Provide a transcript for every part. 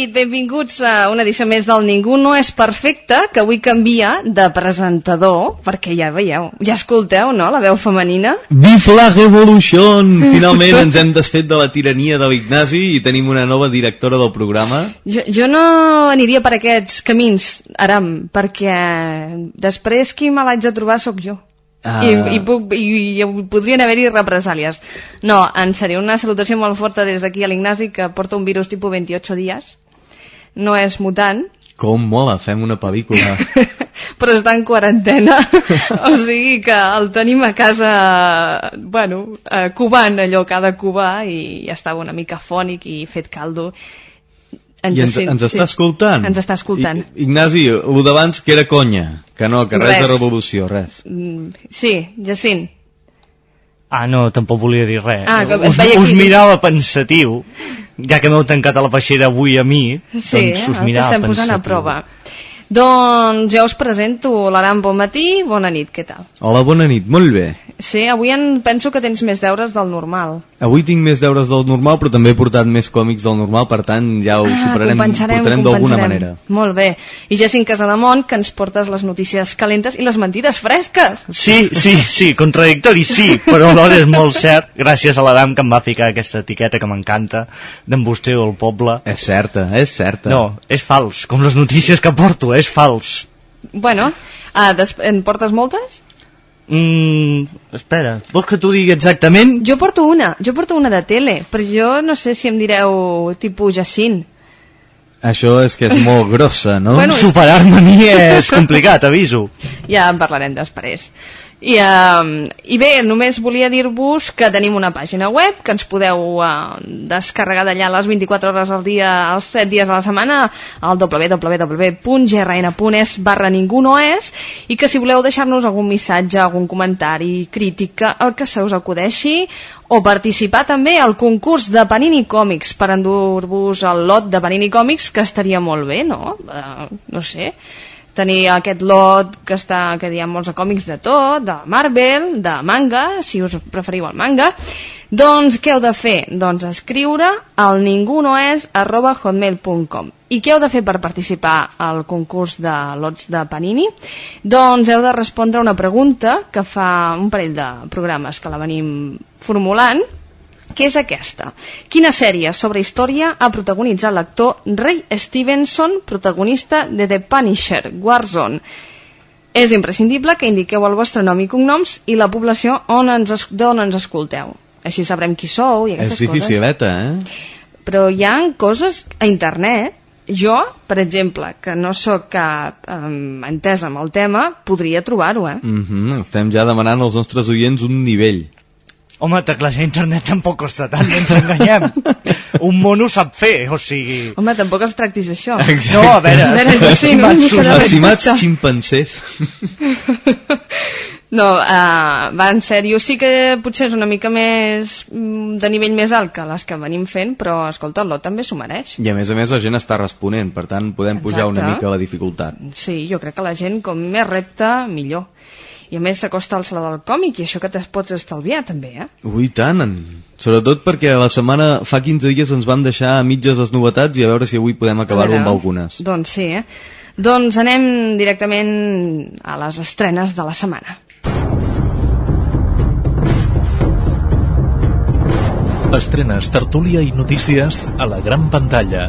Nit, benvinguts a una edició més del Ningú no és perfecte, que avui canvia de presentador, perquè ja veieu, ja escolteu, no?, la veu femenina. Vive la revolution! Finalment ens hem desfet de la tirania de l'Ignasi i tenim una nova directora del programa. Jo, jo no aniria per aquests camins, Aram, perquè després qui me l'haig de trobar sóc jo. Ah. I, i, puc, i, i podrien haver-hi represàlies. No, en sèrio, una salutació molt forta des d'aquí a l'Ignasi que porta un virus tipus 28 dies. No és mutant, Com mola, fem una pel·lícula. però està en quarantena. o sigui que el tenim a casa, bueno, eh, cubant allò que ha de cubar i ja estava una mica fònic i fet caldo. En I ens, Jacint, ens està sí. escoltant. Ens està escoltant. I, Ignasi, el d'abans que era conya, que no, que res, Res. de revolució, res. Mm, Sí, Jacint. Ah, no, tampoc volia dir res. Ah, et us, us mirava pensatiu, ja que m'heu tancat a la peixera avui a mi, Sí, doncs us eh, mirava estem posant a prova. Doncs ja us presento l'Aram, bon matí, bona nit, què tal? Hola, bona nit, molt bé. Sí, avui en penso que tens més deures del normal. Avui tinc més deures del normal, però també he portat més còmics del normal, per tant ja ho superarem, Ah, compensarem, portarem d'alguna manera. Molt bé. I Jacint Casademont, que ens portes les notícies calentes i les mentides fresques. Sí, sí, sí, contradictori sí, però alhora és molt cert, gràcies a l'Adam que em va ficar aquesta etiqueta que m'encanta, d'embusteu al poble. És certa, és certa. No, és fals, com les notícies que porto, és fals. Bueno, ah, des- en portes moltes? Mm, espera, vols que t'ho digui exactament? Jo porto una, jo porto una de tele, però jo no sé si em direu tipus Jacint. Això és que és molt grossa, no? Bueno, Superar-me a mi és complicat, aviso. Ja en parlarem després. I, uh, I bé, només volia dir-vos que tenim una pàgina web que ens podeu uh, descarregar d'allà les 24 hores al dia, els 7 dies a la setmana, al www.grn.es barra ningú no és, i que si voleu deixar-nos algun missatge, algun comentari, crítica, el que se us acudeixi, o participar també al concurs de Panini Còmics per endur-vos el lot de Panini Còmics, que estaria molt bé, no? Uh, no sé tenir aquest lot que està que hi ha molts còmics de tot, de Marvel, de manga, si us preferiu el manga. Doncs què heu de fer? Doncs escriure al ningunoes arroba hotmail.com. I què heu de fer per participar al concurs de lots de Panini? Doncs heu de respondre una pregunta que fa un parell de programes que la venim formulant, que és aquesta. Quina sèrie sobre història ha protagonitzat l'actor Ray Stevenson, protagonista de The Punisher, Warzone? És imprescindible que indiqueu el vostre nom i cognoms i la població on ens, es- d'on ens escolteu. Així sabrem qui sou i És aquestes coses. dificileta, eh? Però hi ha coses a internet jo, per exemple, que no sóc cap um, entesa amb el tema, podria trobar-ho, eh? Mm -hmm. Estem ja demanant als nostres oients un nivell. Home, teclejar internet tampoc costa tant, no ens enganyem. Un mono sap fer, o sigui... Home, tampoc es tractis d'això. No, a veure, A veure, jo sí, no, estimats respecte. ximpancers. No, uh, va, en sèrio, sí que potser és una mica més mm, de nivell més alt que les que venim fent, però, escolta, lot també s'ho mereix. I a més a més la gent està responent, per tant podem pujar una Exacte. mica la dificultat. Sí, jo crec que la gent, com més repte, millor. I a més s'acosta al Saló del Còmic i això que te'n pots estalviar també, eh? Ui, tant. En... Sobretot perquè la setmana, fa 15 dies ens vam deixar a mitges les novetats i a veure si avui podem acabar-ho amb algunes. Doncs sí, eh? Doncs anem directament a les estrenes de la setmana. Estrenes, tertúlia i notícies a la gran pantalla.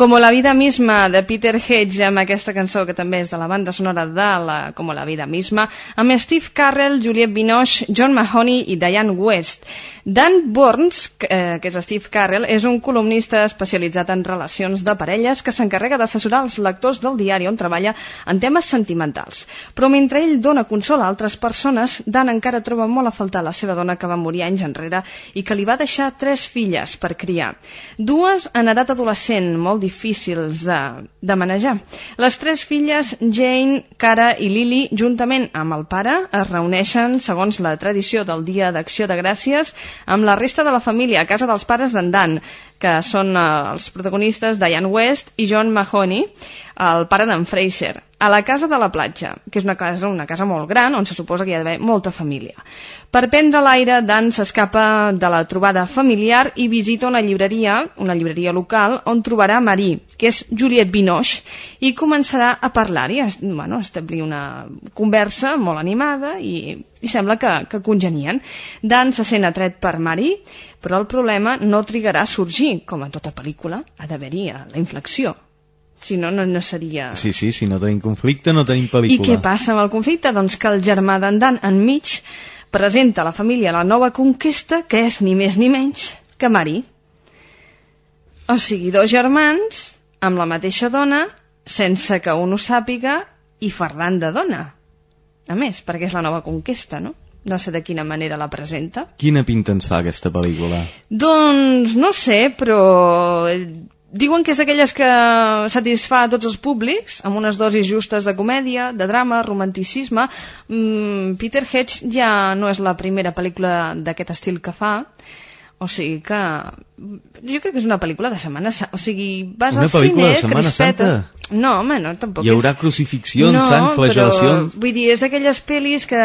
Como la vida misma de Peter Hedge amb aquesta cançó que també és de la banda sonora de la Como la vida misma amb Steve Carrell, Juliette Binoche, John Mahoney i Diane West. Dan Burns, eh, que és Steve Carrell, és un columnista especialitzat en relacions de parelles que s'encarrega d'assessorar els lectors del diari on treballa en temes sentimentals. Però mentre ell dona consol a altres persones, Dan encara troba molt a faltar la seva dona que va morir anys enrere i que li va deixar tres filles per criar. Dues en edat adolescent, molt difícils de, de manejar. Les tres filles, Jane, Cara i Lily, juntament amb el pare, es reuneixen, segons la tradició del Dia d'Acció de Gràcies, amb la resta de la família a casa dels pares d'en Dan, que són eh, els protagonistes Diane West i John Mahoney, el pare d'en Fraser, a la casa de la platja, que és una casa, una casa molt gran on se suposa que hi ha d'haver molta família. Per prendre l'aire, Dan s'escapa de la trobada familiar i visita una llibreria, una llibreria local, on trobarà Marie, que és Juliette Binoche, i començarà a parlar-hi, bueno, a establir una conversa molt animada i, i sembla que, que congenien. Dan se sent atret per Marie, però el problema no trigarà a sorgir, com en tota pel·lícula, ha d'haver-hi la inflexió. Si no, no, no seria... Sí, sí, si no tenim conflicte no tenim pel·lícula. I què passa amb el conflicte? Doncs que el germà d'en Dan, enmig, presenta a la família la nova conquesta, que és ni més ni menys que Mari. O sigui, dos germans amb la mateixa dona, sense que un ho sàpiga, i fardant de dona. A més, perquè és la nova conquesta, no? No sé de quina manera la presenta. Quina pinta ens fa aquesta pel·lícula? Doncs no sé, però Diuen que és d'aquelles que satisfà a tots els públics, amb unes dosis justes de comèdia, de drama, romanticisme. Mm, Peter Hedge ja no és la primera pel·lícula d'aquest estil que fa, o sigui que... Jo crec que és una pel·lícula de Setmana Santa. O sigui, vas una al cine... Una pel·lícula de Setmana crispeta. Santa? No, home, no, tampoc Hi haurà és... crucifixions, no, sang, flagelacions... Però, vull dir, és d'aquelles pel·lis que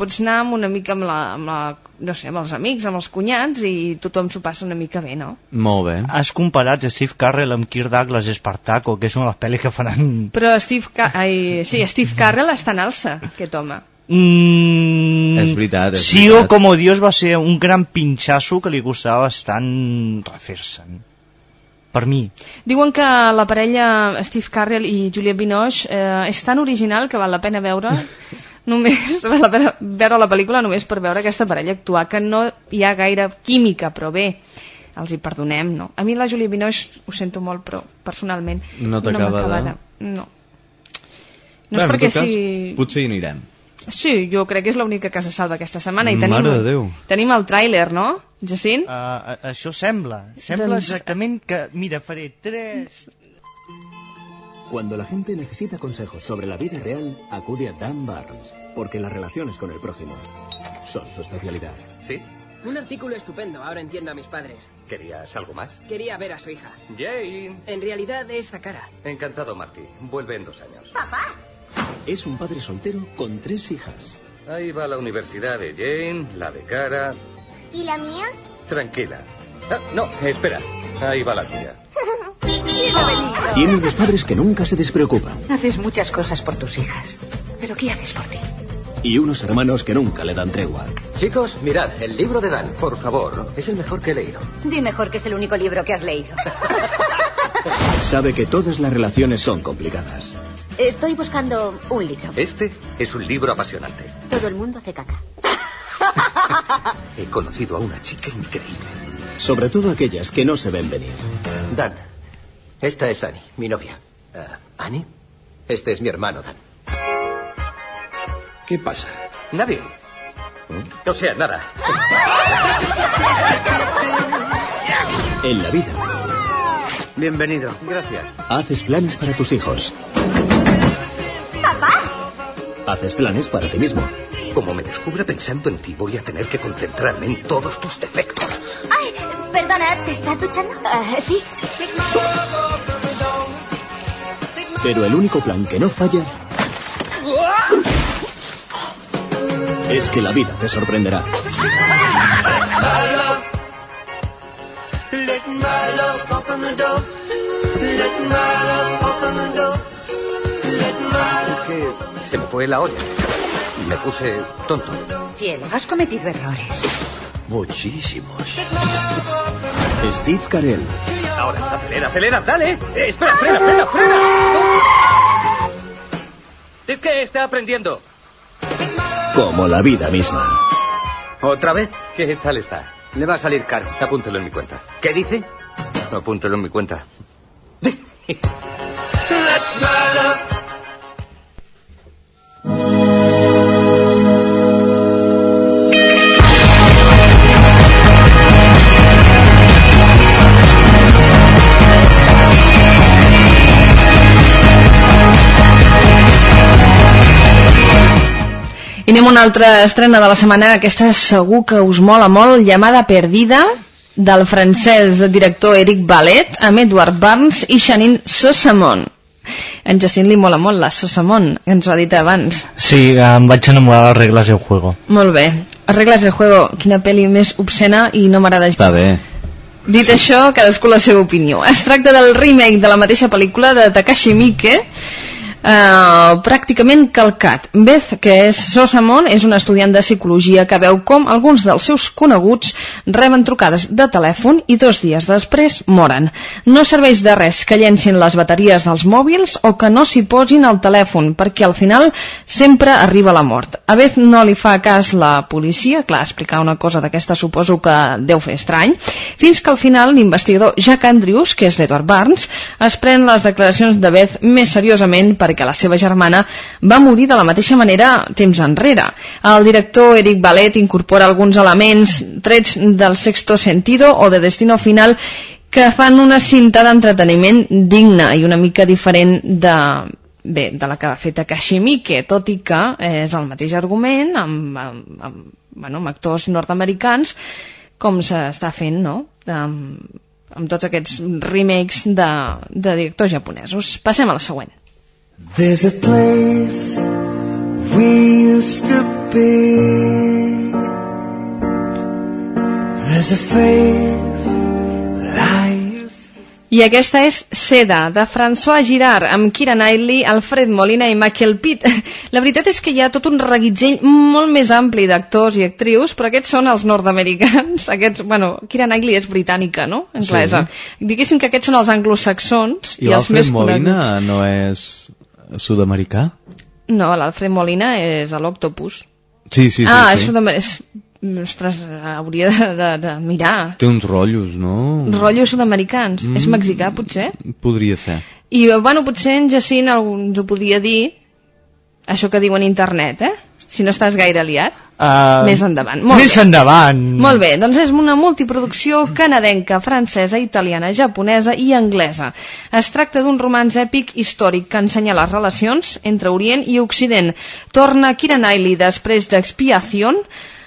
pots anar amb una mica amb la, amb la... No sé, amb els amics, amb els cunyats, i tothom s'ho passa una mica bé, no? Molt bé. Has comparat Steve Carrell amb Kirk Douglas i Espartaco, que és una de les pel·lis que faran... Però Steve, Ca... Ai, sí, Steve Carrell està en alça, aquest home. Mm, És veritat, és sí veritat. o como Dios va ser un gran pinxasso que li costava bastant refer-se'n. Per mi. Diuen que la parella Steve Carrell i Juliette Binoche eh, és tan original que val la pena veure només val la pena veure la pel·lícula només per veure aquesta parella actuar, que no hi ha gaire química, però bé, els hi perdonem, no? A mi la Juliette Binoche ho sento molt, però personalment No t'acaba m'acaba de- No. No Bé, és perquè si... Potser hi anirem. Sí, jo crec que és l'única que se salva aquesta setmana. I tenim, Mare de Déu. Tenim el tràiler, no, Jacint? Uh, això sembla. Sembla Doncs- exactament que... Mira, faré tres... Cuando la gente necesita consejos sobre la vida real, acude a Dan Barnes, porque las relaciones con el prójimo son su especialidad. ¿Sí? Un artículo estupendo, ahora entiendo a mis padres. ¿Querías algo más? Quería ver a su hija. Jane. En realidad, esa cara. Encantado, Marty. Vuelve en dos años. Es un padre soltero con tres hijas. Ahí va la universidad de Jane, la de Cara. ¿Y la mía? Tranquila. Ah, no, espera. Ahí va la tía. Tiene unos padres que nunca se despreocupan. Haces muchas cosas por tus hijas. ¿Pero qué haces por ti? Y unos hermanos que nunca le dan tregua. Chicos, mirad, el libro de Dan, por favor. Es el mejor que he leído. Di mejor que es el único libro que has leído. Sabe que todas las relaciones son complicadas. Estoy buscando un libro. Este es un libro apasionante. Todo el mundo hace caca. He conocido a una chica increíble. Sobre todo aquellas que no se ven venir. Dan, esta es Annie, mi novia. Ah, ¿Annie? Este es mi hermano, Dan. ¿Qué pasa? Nadie. O sea, nada. En la vida, Bienvenido. Gracias. haces planes para tus hijos. Haces planes para ti mismo. Como me descubra pensando en ti, voy a tener que concentrarme en todos tus defectos. Ay, perdona, ¿te estás duchando? Ah, sí. Pero el único plan que no falla es que la vida te sorprenderá. Se me fue la olla. Me puse tonto. Cielo, has cometido errores. Muchísimos. Steve Carell, Ahora, acelera, acelera, dale. Eh, espera, frena, frena, frena. Es que está aprendiendo. como la vida misma. ¿Otra vez? ¿Qué tal está? Le va a salir caro. Apúntelo en mi cuenta. ¿Qué dice? Apúntelo en mi cuenta. I anem a una altra estrena de la setmana, aquesta segur que us mola molt, Llamada Perdida, del francès director Eric Ballet, amb Edward Barnes i Janine Sosamon. En Jacint li mola molt la Sosamon, que ens ho ha dit abans. Sí, em vaig enamorar de les regles del juego. Molt bé. Regles del juego, quina pel·li més obscena i no m'agrada. Està bé. Dit això, cadascú la seva opinió. Es tracta del remake de la mateixa pel·lícula de Takashi Miike, eh, pràcticament calcat. Beth, que és Sosamon, és una estudiant de psicologia que veu com alguns dels seus coneguts reben trucades de telèfon i dos dies després moren. No serveix de res que llencin les bateries dels mòbils o que no s'hi posin al telèfon, perquè al final sempre arriba la mort. A Beth no li fa cas la policia, clar, explicar una cosa d'aquesta suposo que deu fer estrany, fins que al final l'investigador Jack Andrews, que és l'Edward Barnes, es pren les declaracions de Beth més seriosament perquè la seva germana va morir de la mateixa manera temps enrere. El director Eric Ballet incorpora alguns elements trets del sexto sentido o de destino final que fan una cinta d'entreteniment digna i una mica diferent de, bé, de la que ha fet Takashi Miike, tot i que és el mateix argument amb, amb, amb, bueno, amb actors nord-americans com s'està fent, no?, amb, amb tots aquests remakes de, de directors japonesos. Passem a la següent. There's a place we used to be. There's a face that I I aquesta és Seda, de François Girard, amb Kira Knightley, Alfred Molina i Michael Pitt. La veritat és que hi ha tot un reguitzell molt més ampli d'actors i actrius, però aquests són els nord-americans. Aquests, bueno, Kira Knightley és britànica, no? Anglesa. Sí. Diguéssim que aquests són els anglosaxons i, I els més Molina coneguts. no és sud-americà? No, l'Alfred Molina és l'Octopus. Sí, sí, sí. ah, sí. és sud-americà. Ostres, hauria de, de, de mirar. Té uns rotllos, no? Rotllos sud-americans. Mm. És mexicà, potser? Podria ser. I, bueno, potser en Jacint ens ho podria dir, això que diuen internet, eh? Si no estàs gaire liat. Uh, Més endavant. Molt més bé. endavant. Molt bé, doncs és una multiproducció canadenca, francesa, italiana, japonesa i anglesa. Es tracta d'un romanç èpic històric que ensenya les relacions entre Orient i Occident. Torna Kira Knightley després d'Expiación,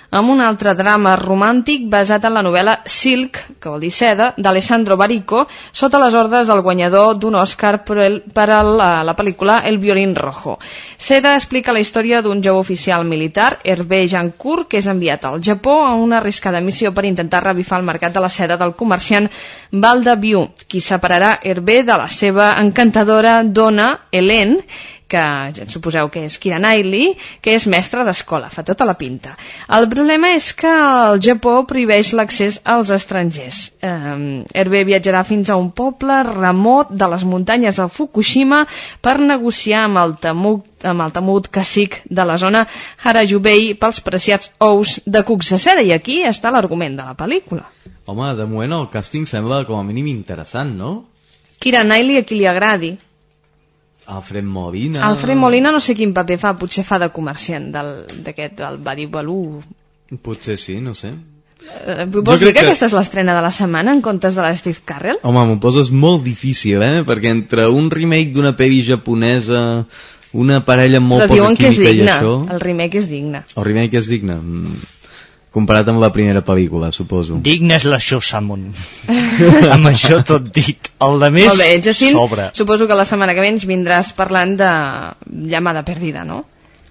amb un altre drama romàntic basat en la novel·la Silk, que vol dir seda, d'Alessandro Barico, sota les ordres del guanyador d'un Oscar per, el, per a la, la pel·lícula El violín rojo. Seda explica la història d'un jove oficial militar, Hervé Jancourt, que és enviat al Japó a una arriscada missió per intentar revifar el mercat de la seda del comerciant Valda Viu, qui separarà Hervé de la seva encantadora dona, Hélène, que suposeu que és Kira Knightley, que és mestra d'escola, fa tota la pinta. El problema és que el Japó prohibeix l'accés als estrangers. Eh, Hervé viatjarà fins a un poble remot de les muntanyes de Fukushima per negociar amb el temut, amb el temut cacic de la zona Harajubei pels preciats ous de cucs de seda, i aquí està l'argument de la pel·lícula. Home, de moment el càsting sembla com a mínim interessant, no? Kira Knightley a qui li agradi. Alfred Molina... Alfred Molina no sé quin paper fa, potser fa de comerciant del- d'aquest, del Badi Balú. Potser sí, no sé. Eh, vols dir que, aquesta és l'estrena de la setmana en comptes de la Steve Carrell? Home, m'ho poses molt difícil, eh? Perquè entre un remake d'una pel·li japonesa una parella molt Però poca diuen que és química i digne. això... El remake és digne. El remake és digne. Mm, Comparat amb la primera pel·lícula, suposo. Digne és la Show Salmon. amb això tot dit. El de més Molt bé, Jacint, sobre. suposo que la setmana que ve ens vindràs parlant de llamada perdida, no?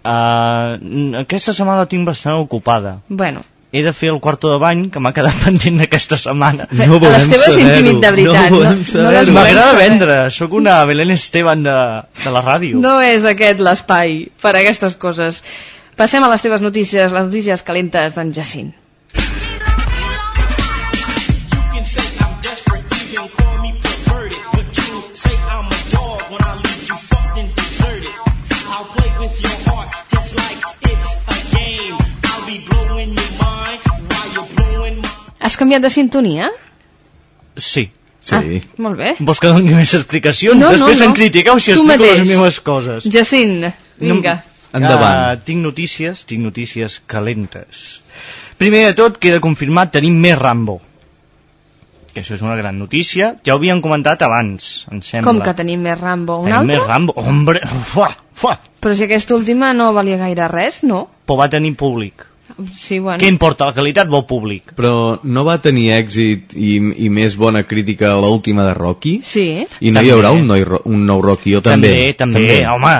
Uh, aquesta setmana la tinc bastant ocupada. Bueno, He de fer el quarto de bany, que m'ha quedat pendent aquesta setmana. No volem les teves saber-ho, intimit de veritat, no volem no- M'agrada vendre, sóc una Belén Esteban de, de la ràdio. no és aquest l'espai per a aquestes coses. Passem a les teves notícies, les notícies calentes d'en Jacint. Has canviat de sintonia? Sí. Sí. Ah, molt bé. Vols que doni més explicacions? No, no, Després no. em critiqueu si Tu explico mateix. les meves coses. Jacint, vinga. Uh, tinc notícies, tinc notícies calentes. Primer de tot, queda confirmat, tenim més Rambo. Que això és una gran notícia. Ja ho havíem comentat abans, em sembla. Com que tenim més Rambo? Un Tenim altre? més Rambo. Hombre, fuà, fuà. Però si aquesta última no valia gaire res, no? Però va tenir públic. Sí, bueno. Què importa? La qualitat vol públic. Però no va tenir èxit i, i més bona crítica a l'última de Rocky? Sí. I no També. hi haurà un, noi, un nou Rocky, o també? També, també, home.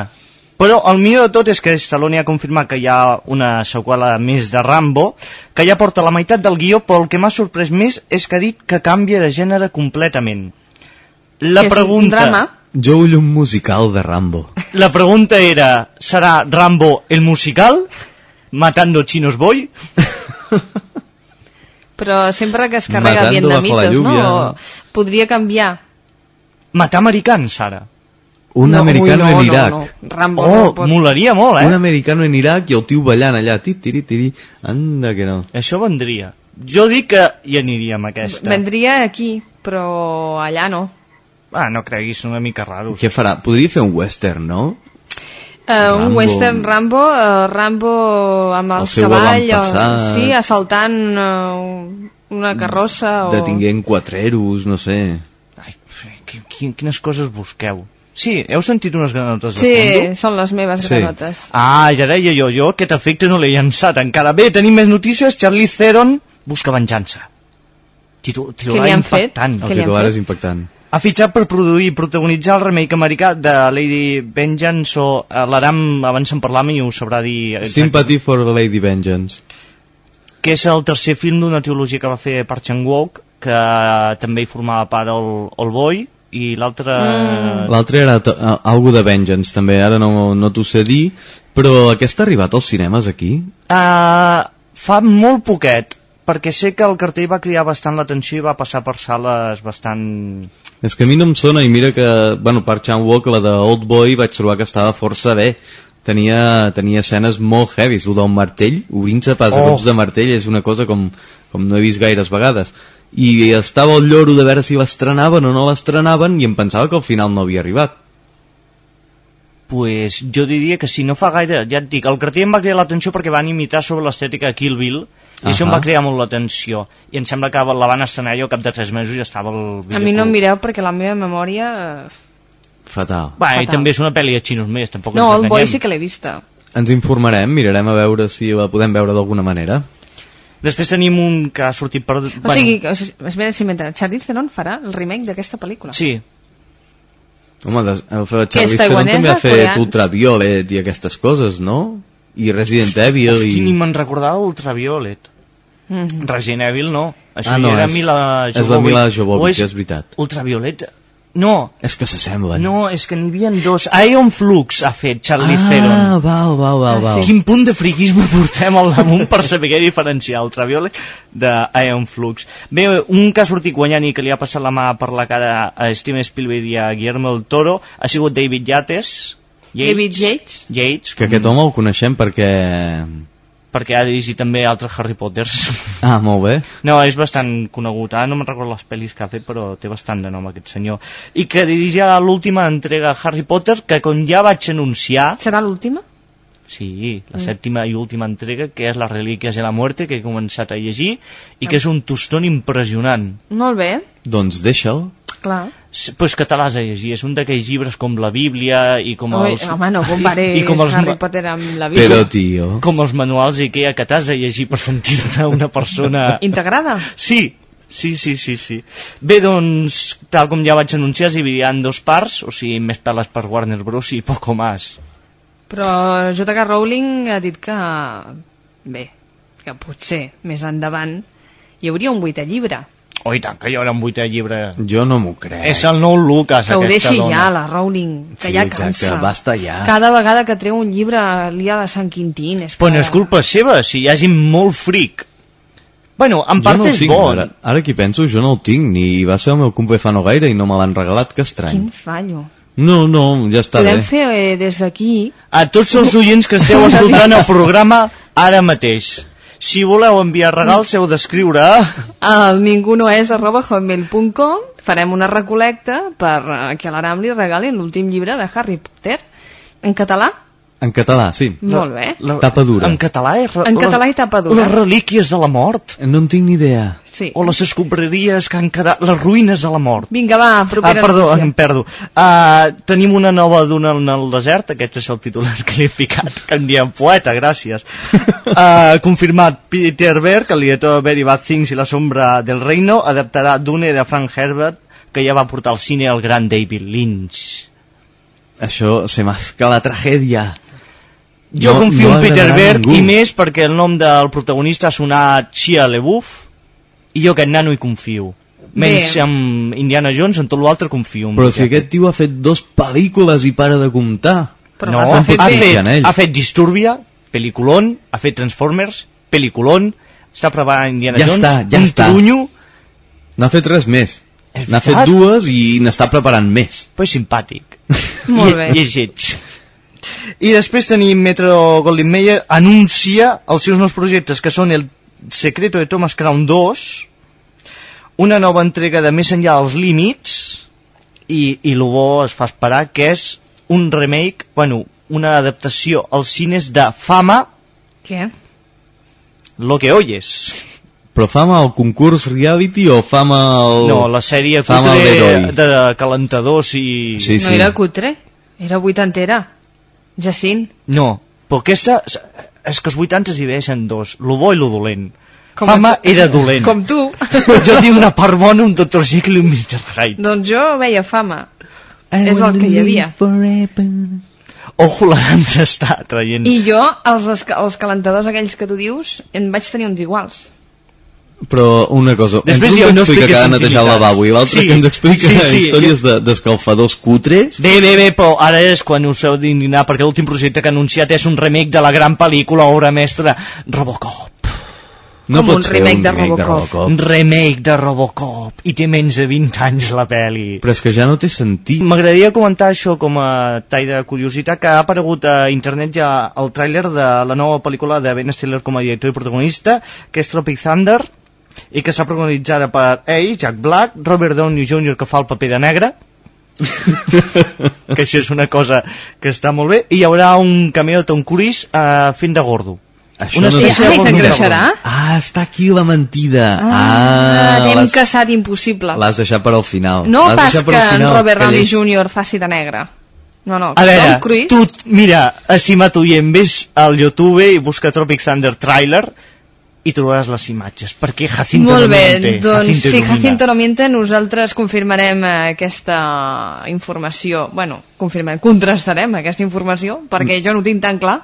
Però el millor de tot és que Stallone ha confirmat que hi ha una seqüela més de Rambo, que ja porta la meitat del guió, però el que m'ha sorprès més és que ha dit que canvia de gènere completament. La Que és un pregunta, drama. Jo vull un musical de Rambo. la pregunta era, serà Rambo el musical? Matando chinos voy? Però sempre que es carrega Matando vietnamites, no? O Podria canviar. Matar americans, ara. Un No, americano ui, no, en no, Iraq. no. Rambo Oh, no pot... molaria molt, eh? Un americano en Iraq i el tio ballant allà, tit, tiri, tiri, anda que no. Això vendria. Jo dic que hi aniria amb aquesta. Vendria aquí, però allà no. Ah, no creguis, una mica raros. Què farà? Podria fer un western, no? Uh, un Rambo. western Rambo, uh, Rambo amb el, El seu cavall, o, sí, assaltant uh, una carrossa o... Detinguent quatre eros, no sé. Qui- Quines coses busqueu? Sí, heu sentit unes granotes de Sí, fondo? són les meves Sí. granotes. Ah, ja deia jo, jo aquest efecte no l'he llançat encara. Bé, tenim més notícies. Charlie Theron busca venjança. Titu Què li han fet? impactant. Què El titular fet? és impactant. Ha fitxat per produir i protagonitzar el remake americà de Lady Vengeance o eh, l'Aram abans en parlàvem i ho sabrà dir exacte, Sympathy for Lady Vengeance. que és el tercer film d'una trilogia que va fer Park Chan-wook que també hi formava part el, el Boy i l'altre Mm. L'altre era a- algo de Vengeance, també, ara no, no t'ho sé dir, però aquest ha arribat als cinemes aquí? Uh, fa molt poquet, perquè sé que el cartell va cridar bastant l'atenció i va passar per sales bastant... És que a mi no em sona i mira que, bueno, per Chan Walk, la de Old Boy, vaig trobar que estava força bé. Tenia, tenia escenes molt heavies, el del martell, obrint-se pas a Oh. cops de martell és una cosa com, com no he vist gaires vegades. I estava el lloro de veure si l'estrenaven o no l'estrenaven i em pensava que al final no havia arribat. Pues jo diria que si no fa gaire, ja et dic, el cartell em va cridar l'atenció perquè van imitar sobre l'estètica de Kill Bill i això em va cridar molt l'atenció i em sembla que la van estrenar i al cap de 3 mesos ja estava el A mi no em mireu perquè la meva memòria... eh, Fatal. Va, i Fatal. també és una pel·li de xinos més, tampoc No, el Boy enganyem. sí que l'he vista. Ens informarem, mirarem a veure si la podem veure d'alguna manera. Després tenim un que ha sortit per... O sigui, que- o sigui, espera, si mentre Charlize Theron farà el remake d'aquesta pel·lícula. Sí, Home, des, el és Theron també ha fet coreana? Ultraviolet i aquestes coses, no? I Resident Evil Hosti, ni i... me'n recordava Ultraviolet. Mhm. Resident Evil no. Això Ah, no, era és- Mila és la Mila Jovovich, és és veritat. Ultraviolet? No, És que s'assemblen. no, és que n'hi havia dos. Ion Flux ha fet Charlie ah, Theron. val, val, val, val. Quin punt de friquisme portem al damunt per saber què diferenciar Ultraviolet de Ion Flux. Bé, un que ha sortit guanyant i que li ha passat la mà per la cara a Steven Spielberg i a Guillermo del Toro ha sigut David Yates. David Yates. Yates, Que aquest home el coneixem perquè... perquè ha dirigit també altres Harry Potters. Ah, molt bé. No, és bastant conegut. Ara no me'n recordo les pel·lis que ha fet, però té bastant de nom aquest senyor. I que dirigia l'última entrega Harry Potter, que com ja vaig anunciar... Serà l'última? Sí, la Mm. sèptima i última entrega, que és Les relíquies de la muerte, que he començat a llegir, i que és un tostón impressionant. Molt bé, Doncs deixa'l. clar. Sí, Pues català has de llegir, és un d'aquells llibres com la Bíblia i com Ui, els... home, no comparis i com els, Harry Potter amb la Bíblia. Però, tio... com els manuals IKEA que t'has de llegir per sentir-te una persona... Integrada? Sí, sí, sí, sí, sí. Bé, doncs, tal com ja vaig anunciar, es dividirà en dos parts, o sigui, més peles per Warner Bros. i poco más. Però J.K. Rowling ha dit que... Bé, que potser més endavant hi hauria un vuitè llibre. Oh, i tant, que hi haurà un vuitè llibre. Jo no m'ho crec. És el nou Lucas, Que ho aquesta deixi dona. ja, la Rowling, que Sí, ja exacte, cansa. basta ja. Cada vegada que treu un llibre li ha de Sant Quintín. És que... Però no és culpa seva, si hi ha gent molt fric. Bueno, en part no és tinc, bo. ara, ara que penso, jo no el tinc, ni va ser el meu cumple fa no gaire i no me l'han regalat, que estrany. Quin fallo. No, no, ja està Podem bé. fer eh, des d'aquí... A tots els oients que esteu escoltant el programa ara mateix. Si voleu enviar regals, heu d'escriure... al ningunoes arroba hotmail.com farem una recolecta per eh, que a l'Aram li regalin l'últim llibre de Harry Potter en català. En català, sí. Molt bé. Tapa dura. En català és... re- En català i tapa dura. Les relíquies de la mort. No en tinc ni idea. Sí. O les escombraries que han quedat... Les ruïnes de la mort. Vinga, va, Ah, propera perdó, notícia. em perdo. Uh, tenim una nova duna en el desert, aquest és el titular que li he ficat, que em diem poeta, gràcies. Uh, confirmat, Peter Berg, el director de Very Bad Things i la sombra del reino, adaptarà Dune de Frank Herbert, que ja va portar al cine el gran David Lynch. Això se masca la tragèdia. Jo No- confio no en Peter Berg ningú. i més perquè el nom del protagonista ha sonat Shia LaBeouf i jo aquest nano hi confio. Menys Bé. amb Indiana Jones, en tot l'altre confio. Però si aquest tio ha fet dos pel·lícules i para de comptar. Però no, ha ha fet, ha, fet, ha fet Disturbia, peliculón, ha fet Transformers, peliculón, està preparant Indiana Ja Jones, està, ja un està. trunyo, N'ha fet res més. És N'ha fet dues i n'està preparant més. però és simpàtic. Molt I, bé. I és lleig. I després tenim Metro Goldwyn Mayer anuncia els seus nous projectes que són El secreto de Thomas Crown 2 una nova entrega de Més enllà dels límits i, i el bo es fa esperar que és un remake, bueno, una adaptació als cines de Fama Què? Lo que oyes. Però fama el concurs reality o fama el... No, la sèrie Fama cutre l'heroi. de calentadors i... Sí, No sí. era cutre, era vuitantera. Jacint. No, però aquesta... És que els 80 hi veixen dos, lo bo i lo dolent. Com Fama tu. era dolent. Com tu. jo tinc una part bona, un Dr. Jekyll i un Mr. Hyde. doncs jo veia fama. És el que hi havia. Ojo, la ens està traient. I jo, els, els calentadors aquells que tu dius, en vaig tenir uns iguals. Però una cosa, Després entre jo un que no explica que ha de netejar el lavabo i l'altre Sí, que ens explica sí, sí, històries de- d'escalfadors cutres, Bé, bé, bé, però ara és quan us heu d'indignar perquè l'últim projecte que ha anunciat és un remake de la gran pel·lícula obra mestra Robocop. no Com un remake un de remake de Robocop. Robocop. Un remake de Robocop i té menys de 20 anys la pel·li. Però és que ja no té sentit. M'agradaria comentar això com a tall de curiositat que ha aparegut a internet ja el tràiler de la nova pel·lícula de Ben Stiller com a director i protagonista que és Tropic Thunder i que està protagonitzada per ell, Jack Black, Robert Downey Jr. que fa el paper de negre que això és una cosa que està molt bé i hi haurà un cameo de Tom Cruise uh, fent de gordo Això Una no espècie Ah, de i gordo. s'engreixarà? Ah, està aquí la mentida. Ah, Ah, t'hem l'has- caçat impossible. l'has deixat per al final. No pas que final, Robert Downey. Jr. faci de negre. No, no, A veure, Tom Cruise... tu, mira, estimat oient, vés al YouTube i busca Tropic Thunder Trailer i trobaràs les imatges, perquè Jacinto Molt no bé, miente, doncs Jacinto si il·lumina. Jacinto no miente, nosaltres confirmarem eh, aquesta informació. Bueno, confirmarem, contrastarem aquesta informació, perquè jo no tinc tan clar.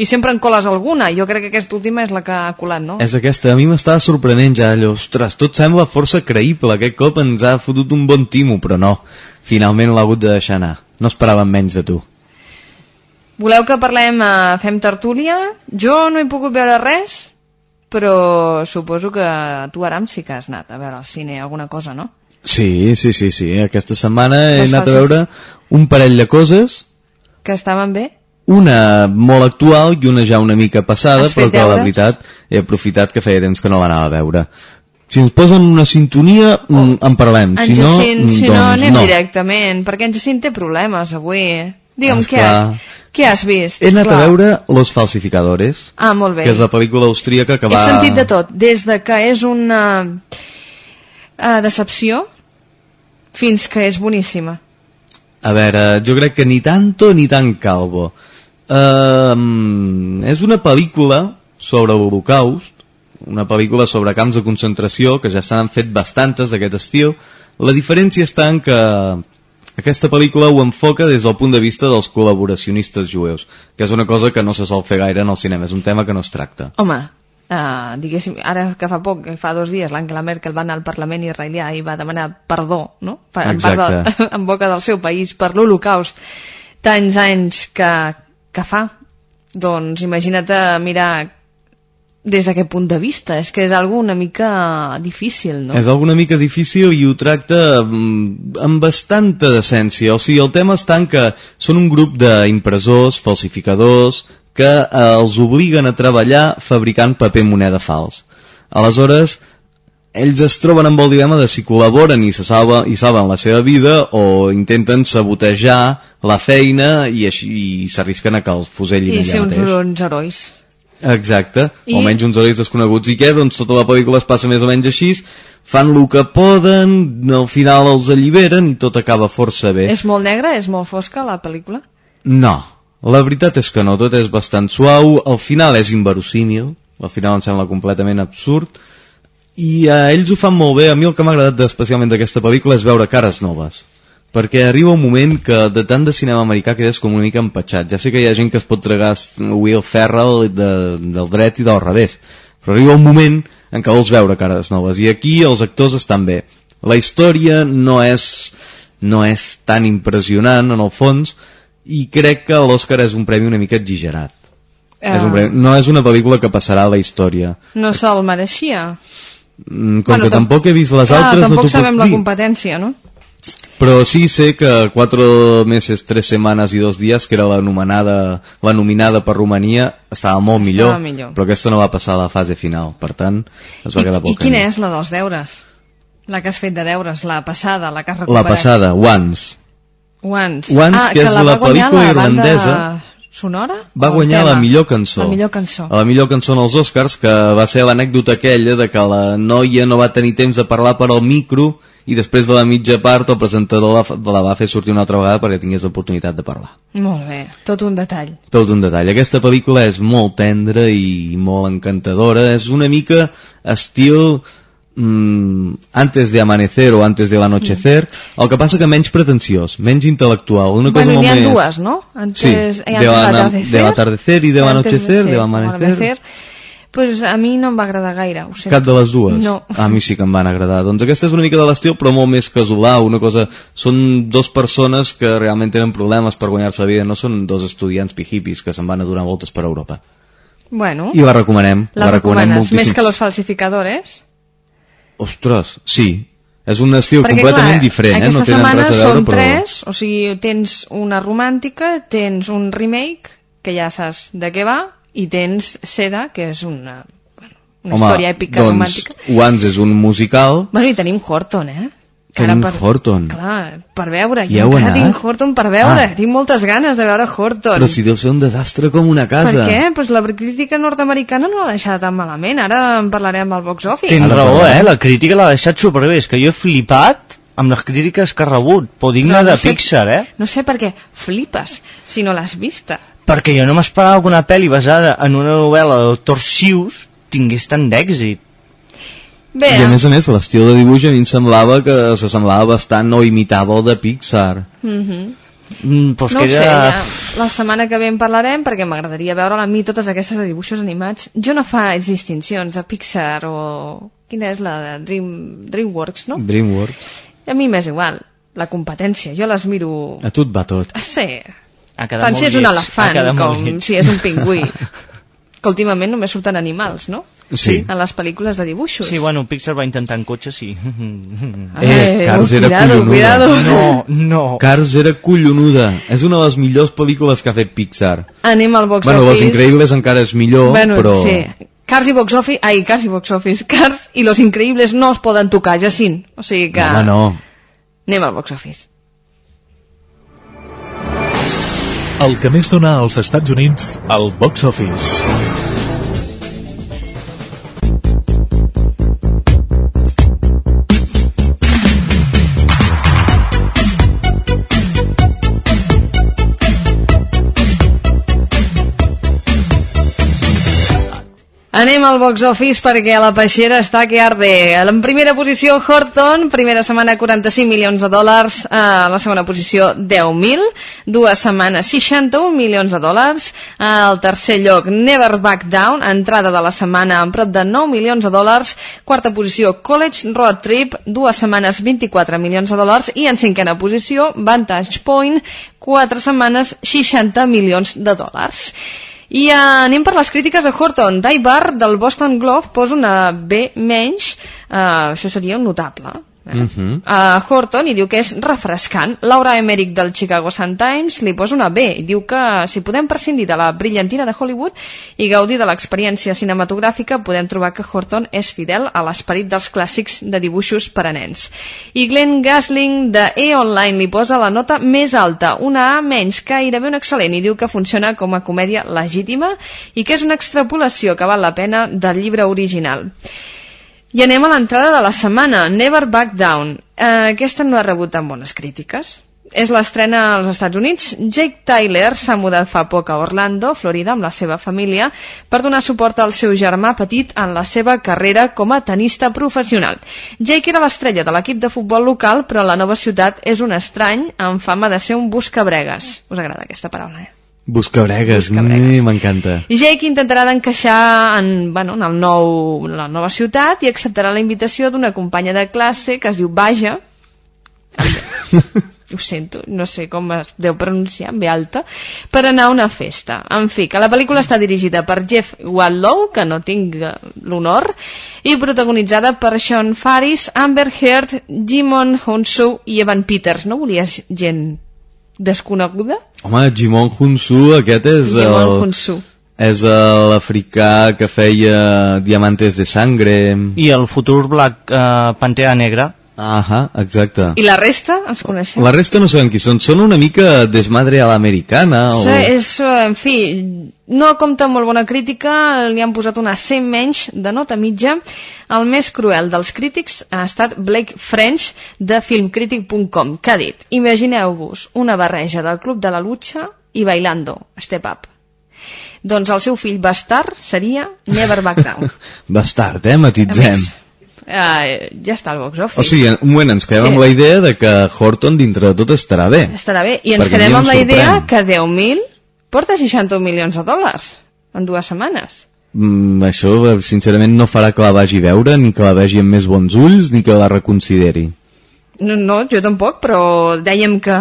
I sempre en coles alguna. Jo crec que aquesta última és la que ha colat, no? És aquesta, a mi m'estava sorprenent ja allò, ostres, tot sembla força creïble, aquest cop ens ha fotut un bon timo, però no, finalment l'ha hagut de deixar anar, no esperàvem menys de tu. Voleu que parlem, eh, fem tertúlia? Jo no he pogut veure res, però suposo que tu, Aram, sí que has anat a veure al cine alguna cosa, no? Sí, sí, sí, sí, aquesta setmana he anat a veure un parell de coses, Que estaven bé? una molt actual i una ja una mica passada, però que la veritat he aprofitat que feia temps que no l'anava a veure. Si ens posen una sintonia, mm, en parlem. En si no, Jacint, mm, si no, doncs anem no. directament, perquè en Jacint té problemes avui. Digue'm, què, Esclar. què has vist? He anat Clar. a veure Los Falsificadores, Ah, molt bé. que és la pel·lícula austríaca que He va... sentit de tot, des de que és una uh, decepció, fins que és boníssima. A veure, jo crec que ni tanto ni tan calvo. Uh, és una pel·lícula sobre l'Holocaust, una pel·lícula sobre camps de concentració, que ja s'han fet bastantes d'aquest estil. La diferència està en que aquesta pel·lícula ho enfoca des del punt de vista dels col·laboracionistes jueus, que és una cosa que no se sol fer gaire en el cinema, és un tema que no es tracta. Home, uh, diguéssim, ara que fa poc, fa dos dies, l'Angela Merkel va anar al Parlament israelià i va demanar perdó, no? En, Exacte. de, en boca del seu país per l'Holocaust. Tants anys que, que fa. Doncs imagina't eh, mirar des d'aquest punt de vista. És que és algo una mica difícil, no? És alguna mica difícil i ho tracta amb bastanta decència. O sigui, el tema està en que són un grup d'impressors, falsificadors, que eh, els obliguen a treballar fabricant paper moneda fals. Aleshores, ells es troben amb el dilema de si col·laboren i se salva, i salven la seva vida o intenten sabotejar la feina i, així, i s'arrisquen a que els fusellin I ser allà mateix. uns herois. Exacte, I- almenys uns herois desconeguts. I què? Doncs tota la pel·lícula es passa més o menys així, fan el que poden, al final els alliberen i tot acaba força bé. És molt negra? És molt fosca, la pel·lícula? No, la veritat és que no, tot és bastant suau, al final és inverosímil, al final em sembla completament absurd, i eh, ells ho fan molt bé, a mi el que m'ha agradat especialment d'aquesta pel·lícula és veure cares noves perquè arriba un moment que de tant de cinema americà quedes com una mica empatxat. Ja sé que hi ha gent que es pot tragar Will Ferrell de, del dret i del revés, però arriba un moment en què vols veure cares noves, i aquí els actors estan bé. La història no és, no és tan impressionant en el fons, i crec que l'Oscar és un premi una mica exagerat. Eh, És un premi, no és una pel·lícula que passarà a la història. No se'l mereixia. Mm, Com Bueno, que tam- tampoc he vist les Clar, altres, no tampoc puc sabem la competència, no? Però sí sé que Cuatro meses, tres setmanes i dos dies, que era la nomenada, la nominada per Romania, estava molt millor, millor. però aquesta no va passar a la fase final, per tant, es va I, quedar I pel quina camí. és la dels deures? La que has fet de deures, la passada, la que has La recuperat. passada, Once. Once. Once, ah, que és la la pel·lícula la irlandesa. Sonora? Va guanyar la millor cançó. La millor cançó. La millor cançó en els Oscars, que va ser l'anècdota aquella de que la noia no va tenir temps de parlar per al micro i després de la mitja part el presentador la, la va fer sortir una altra vegada perquè tingués l'oportunitat de parlar. Molt bé, tot un detall. Tot un detall. Aquesta pel·lícula és molt tendra i molt encantadora. És una mica estil mm, antes de amanecer o antes de l'anochecer. El que passa que menys pretensiós, menys intel·lectual. Una cosa bueno, n'hi ha més... dues, no? Antes, Sí, eh, de antes de l'atardecer i de l'anochecer, de l'amanecer. Pues a mi no em va agradar gaire, ho sento. Cap de les dues? No. A mi sí que em van agradar. Doncs aquesta és una mica de l'estil, però molt més casolà, una cosa... Són dos persones que realment tenen problemes per guanyar-se la vida, no són dos estudiants pijipis que se'n van a donar voltes per Europa. Bueno, I la recomanem, la, la, recomanem moltíssim. Més que los falsificadores. Ostres, sí. És un estil Perquè, completament clar, diferent, eh? No tenen res a veure, són però... tres, o sigui, tens una romàntica, tens un remake, que ja saps de què va, i tens Seda, que és una, bueno, una història èpica doncs, romàntica. Once és un musical, Bueno, i tenim Horton, eh? Que ara Horton. Clar, per veure, Hi heu anat? tinc Horton per veure, Ah. tinc moltes ganes de veure Horton. Però si deu ser un desastre com una casa. Per què? Pues la crítica nord-americana no l'ha deixat tan malament. Ara en parlarem al box office. Tens raó, eh? La crítica l'ha deixat superbé. És que jo he flipat amb les crítiques que ha rebut. Però no de sé- Pixar, eh? No sé per què flipes si no l'has vista. Perquè jo no m'esperava que una pel·li basada en una novel·la de Dr. Seuss tingués tant d'èxit. Bé, I a més a més, l'estil de dibuix a mi em semblava que s'assemblava bastant o imitava el de Pixar. mhm. Mm, pues no que ho sé, era... ja. la setmana que ve en parlarem perquè m'agradaria veure a mi totes aquestes de dibuixos animats. Jo no faig distincions de Pixar o... Quina és la de Dream... Dreamworks, no? DreamWorks. A mi m'és igual, la competència. Jo les miro... A tu et va tot. Sí, tant si és un elefant com si és un pingüí. que últimament només surten animals, no? Sí. En les pel·lícules de dibuixos. Sí, bueno, Pixar va intentar en cotxe, sí. Eh, Cars oh, era cuidado, collonuda. cuidado. No, no. Cars era collonuda. És una de les millors pel·lícules que ha fet Pixar. Anem al box bueno, Los office. Increïbles encara és millor, bueno, però... sí. Cars i box office, ai, Cars i box office, Cars i Los Increïbles no es poden tocar, Jacint. O sigui que... No, no. Anem al box office. El que més dona als Estats Units, al box office. Anem al box office perquè la peixera està que arde. En primera posició, Horton, primera setmana 45 milions de dòlars, a la segona posició 10.000, dues setmanes 61 milions de dòlars, al tercer lloc Never Back Down, entrada de la setmana amb prop de 9 milions de dòlars, quarta posició College Road Trip, dues setmanes 24 milions de dòlars. I en cinquena posició Vantage Point, quatre setmanes 60 milions de dòlars. I uh, anem per les crítiques de Horton. Daibar del Boston Globe posa una B menys, uh, això seria un notable. Uh -huh. a Horton i diu que és refrescant. Laura Emmerich del Chicago Sun-Times li posa una B i diu que si podem prescindir de la brillantina de Hollywood i gaudir de l'experiència cinematogràfica podem trobar que Horton és fidel a l'esperit dels clàssics de dibuixos per a nens. I Glenn Gasling de E-Online li posa la nota més alta, una A menys, gairebé un excel·lent, i diu que funciona com a comèdia legítima i que és una extrapolació que val la pena del llibre original. I anem a l'entrada de la setmana, Never Back Down. Eh, aquesta no ha rebut tan bones crítiques. És l'estrena als Estats Units. Jake Tyler s'ha mudat fa poc a Orlando, Florida, amb la seva família, per donar suport al seu germà petit en la seva carrera com a tenista professional. Jake era l'estrella de l'equip de futbol local, però la nova ciutat és un estrany amb fama de ser un buscabregues. Us agrada aquesta paraula, eh? Buscabregues, Buscabregues. mm, m'encanta. I Jake intentarà d'encaixar en, bueno, en el nou, la nova ciutat i acceptarà la invitació d'una companya de classe que es diu Baja, ho sento, no sé com es deu pronunciar, en alta, per anar a una festa. En fi, que la pel·lícula està dirigida per Jeff Wadlow, que no tinc eh, l'honor, i protagonitzada per Sean Faris, Amber Heard, Jimon Honsu i Evan Peters. No volies gent desconeguda? Home, Jimon Hunsu, aquest és Jimon el... Hunsu. És l'africà que feia Diamantes de Sangre... I el futur Black uh, Pantea Negra. Ahà, exacte. I la resta, els coneixem? La resta no sabem qui són. Són una mica desmadre a l'americana. O... Això és, eh, en fi, no compta amb molt bona crítica, li han posat una C menys de nota mitja. El més cruel dels crítics ha estat Blake French de filmcritic.com, que ha dit Imagineu-vos una barreja del Club de la Lucha i Bailando, Step Up. Doncs el seu fill bastard seria Never Back Down. Bastard, eh? A Matitzem. més, eh, ja està al box office. O sigui, un moment, ens quedem Sí. amb la idea de que Horton dintre de tot estarà bé. Estarà bé. I ens Perquè quedem amb la idea que 10.000 porta 61 milions de dòlars en dues setmanes. Mm, això, eh, sincerament, no farà que la vagi a veure, ni que la vegi amb més bons ulls, ni que la reconsideri. No, no, jo tampoc, però dèiem que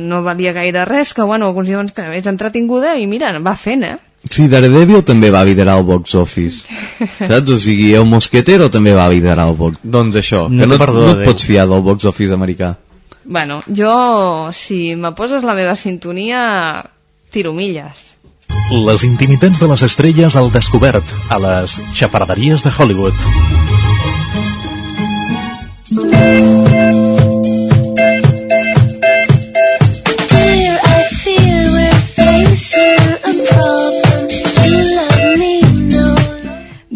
no valia gaire res, que bueno, alguns diuen que és entretinguda i mira, va fent, eh? Sí, Daredevil també va liderar el box office. Saps? O sigui, el Mosquetero també va liderar el box... Doncs això, No que no, perdó no de et Déu. pots fiar del box office americà. Bueno, jo, si me poses la meva sintonia, tiro milles. Les intimitats de les estrelles al descobert a les xafarderies de Hollywood.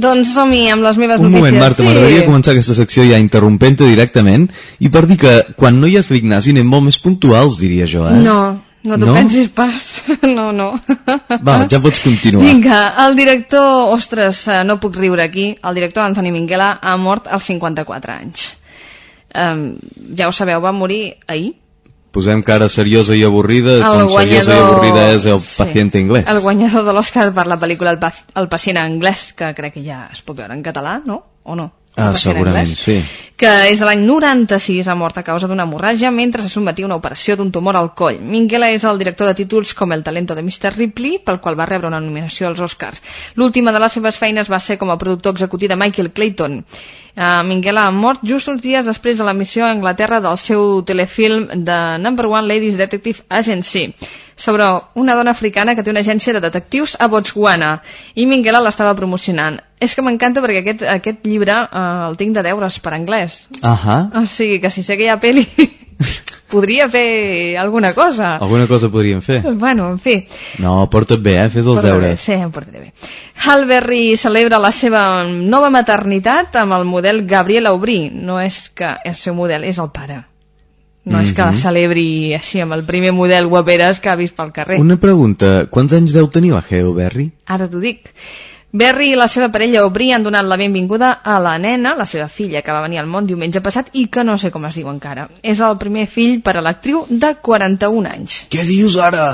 Doncs som-hi amb les meves Un moment, notícies. Marta, m'agradaria començar aquesta secció ja interrompent-te directament i per dir que quan no hi has l'Ignasi anem molt més puntuals, diria jo, eh? No, no t'ho No? pensis pas. No, no. Va, ja pots continuar. Vinga, el director, ostres, eh, no puc riure aquí, el director Anthony Minghella ha mort als 54 anys. Um, ja ho sabeu, va morir ahir. Posem cara seriosa i avorrida, El com seriosa i guanyador- avorrida és el Sí. paciente inglès. El guanyador de l'Oscar per la pel·lícula El, pa el pacient anglès, que crec que ja es pot veure en català, no? O no? El Ah, pacient segurament, anglès. sí. que és de l'any 96, ha mort a causa d'una hemorràgia mentre se sometia una operació d'un tumor al coll. Minghella és el director de títols com El talento de Mr. Ripley, pel qual va rebre una nominació als Oscars. L'última de les seves feines va ser com a productor executiu de Michael Clayton. Uh, Minghella ha mort just uns dies després de l'emissió a Anglaterra del seu telefilm de Number One Ladies Detective Agency sobre una dona africana que té una agència de detectius a Botswana i Minghella l'estava promocionant. És que m'encanta perquè aquest, aquest llibre eh, el tinc de deures per anglès. Ahà. O sigui que si sé que hi ha peli podria fer alguna cosa. Alguna cosa podríem fer. Bueno, en fi. No, porta't bé, eh? Fes els deures. Sí, em portaré bé. Hal Berry celebra la seva nova maternitat amb el model Gabriel Aubry. No és que el seu model, és el pare. No és que la Mhm. celebri així amb el primer model guaperes que ha vist pel carrer. Una pregunta, quants anys deu tenir la Hail Berry? Ara t'ho dic. Berry i la seva parella Aubrey han donat la benvinguda a la nena, la seva filla, que va venir al món diumenge passat i que no sé com es diu encara. És el primer fill per a l'actriu de 41 anys. Què dius ara?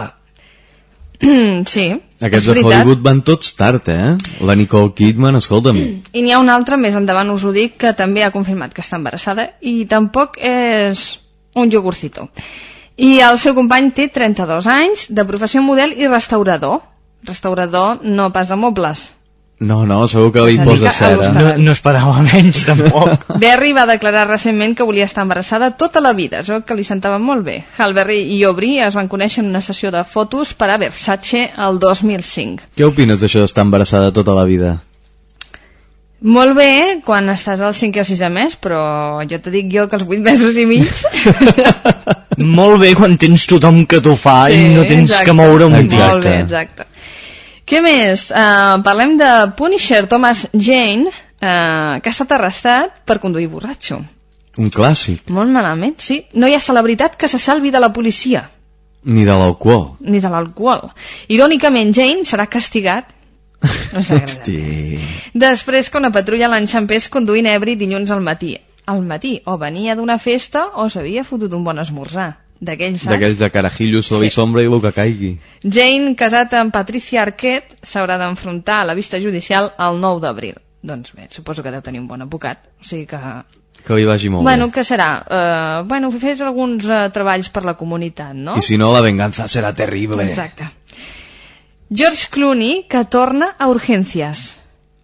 sí, Aquests de. Hollywood van tots tard, eh? La Nicole Kidman, escolta'm. I n'hi ha un altre, més endavant us ho dic, que també ha confirmat que està embarassada i tampoc és un iogurcito. I el seu company té 32 anys, de professió model i restaurador. Restaurador no pas de mobles. No, no, segur que li posa cera. No, no esperava menys, tampoc. Berry va declarar recentment que volia estar embarassada tota la vida, és que li sentava molt bé. Halberry i Aubrey es van conèixer en una sessió de fotos per a Versace el 2005. Què opines d'això d'estar embarassada tota la vida? Molt bé quan estàs al 5 o 6 mes, però jo te dic jo que els 8 mesos i mig... Molt bé quan tens tothom que t'ho fa i no tens exacte. que moure un Molt dit. bé, exacte. Què més? Uh, parlem de Punisher Thomas Jane, uh, que ha estat arrestat per conduir borratxo. Un clàssic. Molt malament, sí. No hi ha celebritat que se salvi de la policia, Ni de l'alcohol. ni de l'alcohol. Irònicament, Jane serà castigat no. Hosti. Després que una patrulla l'enxampés conduint ebri dilluns al matí. Al matí, o venia d'una festa o s'havia fotut un bon esmorzar. D'aquells, saps? D'aquells de carajillos, sol i sombra i el que caigui. Jane, casat amb Patricia Arquette, s'haurà d'enfrontar a la vista judicial el 9 d'abril. Doncs bé, suposo que deu tenir un bon advocat. O sigui que... Que li vagi molt bueno, què serà? Uh, bueno, fes alguns uh, treballs per la comunitat, no? bé. I si no, la venganza serà terrible. Exacte. George Clooney, que torna a Urgències.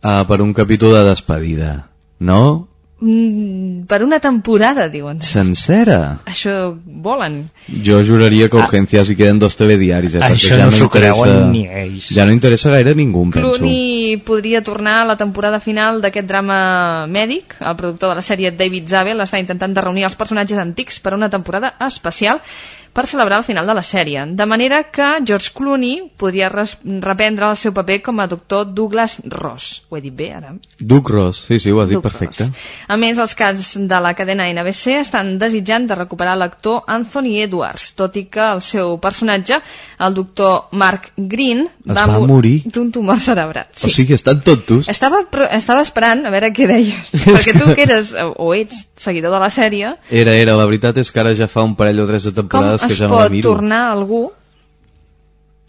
Ah, per un capítol de despedida. No? Mm, per una temporada, diuen. Sencera. Això volen. Jo juraria que a Urgències hi queden dos telediaris, eh? Ah. Això ja no no, s'ho creuen ni ells. Ja no interessa gaire a ningú, penso. Clooney podria tornar a la temporada final d'aquest drama mèdic. El productor de la sèrie David Zabel està intentant de reunir els personatges antics per a una temporada especial per celebrar el final de la sèrie. De manera que George Clooney podria reprendre el seu paper com a doctor Douglas Ross. Ho he dit bé, ara? Duc Ross, sí, sí, ho has dit Duc perfecte. A més, els caps de la cadena NBC estan desitjant de recuperar l'actor Anthony Edwards, tot i que el seu personatge, el doctor Mark Green, Es va mo- morir? d'un tumor cerebral. O sigui, estan tontos. Estava, estava esperant a veure què deies, perquè tu que eres, o- ets seguidor de la sèrie, Era, era, la veritat és que ara ja fa un parell o tres de com temporades que es ja no la pot miro. tornar algú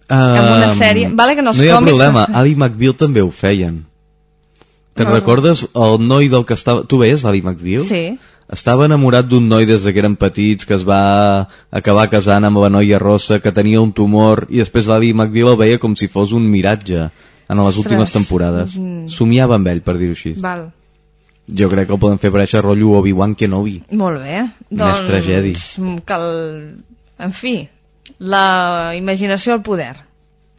Ah, amb una sèrie? Vale que en els no hi ha còmics problema, es- Ali McBeal també ho feien. Te'n No. recordes el noi del que estava... Tu veies l'Ali McBeal? Sí. Estava enamorat d'un noi des de que eren petits, que es va acabar casant amb la noia rossa, que tenia un tumor, i després l'Ali McBeal el veia com si fos un miratge en les últimes Ostres. temporades. Mm. Somiava amb ell, per dir-ho així. Val, Jo crec que el poden fer aparèixer rotllo Obi-Wan Kenobi. molt bé. Mestre Jedi. que el... En fi, la imaginació al poder.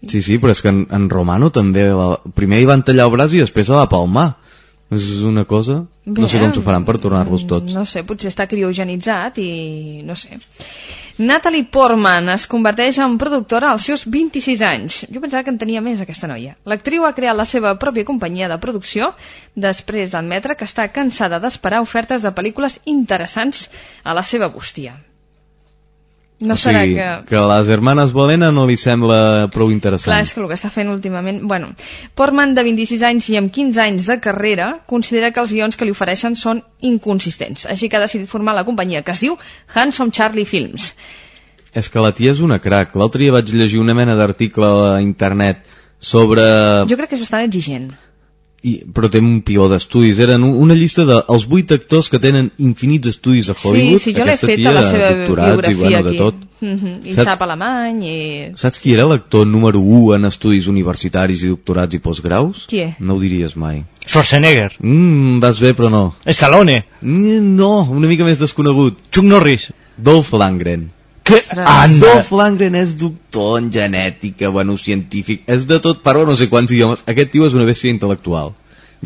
Sí, sí, però és que en, en Romano també... La, primer hi van tallar el braç i després se va palmar. És una cosa... no sé Bé, com s'ho faran per tornar-los tots. No sé, potser està criogenitzat i no sé. Natalie Portman es converteix en productora als seus 26 anys. Jo pensava que en tenia més aquesta noia. L'actriu ha creat la seva pròpia companyia de producció després d'admetre que està cansada d'esperar ofertes de pel·lícules interessants a la seva bústia. No o serà sigui, que... que les hermanes Bolena no li sembla prou interessant. Clar, és que el que està fent últimament... Bueno, Portman, de 26 anys i amb 15 anys de carrera, considera que els guions que li ofereixen són inconsistents. Així que ha decidit formar la companyia que es diu Handsome Charlie Films. És que la tia és una crac. L'altre dia vaig llegir una mena d'article a internet sobre... Jo crec que és bastant exigent. I, però té un piló d'estudis. Eren un- una llista dels vuit actors que tenen infinits estudis a Hollywood. sí, sí, jo l'he Aquesta tia, la seva doctorats biografia i, bueno, aquí. de tot. Mm -hmm. I Saps- sap alemany i... Saps qui era l'actor número 1 en estudis universitaris i doctorats i postgraus? Qui és? No ho diries mai. Schwarzenegger. Mm, vas bé, però no. Stallone. Mm, no, una mica més desconegut. Chuck Norris. Dolph Lundgren. Que... Anda. Dolph Lundgren és doctor en genètica, bueno, científic, és de tot, parla no sé quants idiomes. Aquest tio és una bèstia intel·lectual.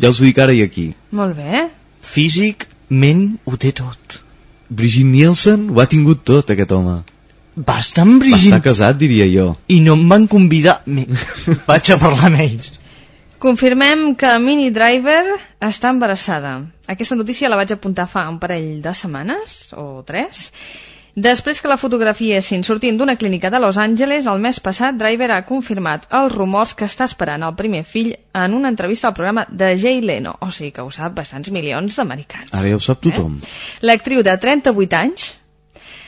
Ja us ho dic ara i aquí. Molt bé. Físic, ment, ho té tot. Brigitte Nielsen ho ha tingut tot, aquest home. Va estar amb Va Brigitte estar casat, diria jo. i no em van convidar. Me- Vaig a parlar amb ells. Confirmem que Mini Driver està embarassada. Aquesta notícia la vaig apuntar fa un parell de setmanes, o tres, Després que la fotografiessin sortint d'una clínica de Los Angeles, el mes passat Driver ha confirmat els rumors que està esperant el primer fill en una entrevista al programa de Jay Leno, o sigui que ho sap bastants milions d'americans. Ara ja ho sap tothom. L'actriu de 38 anys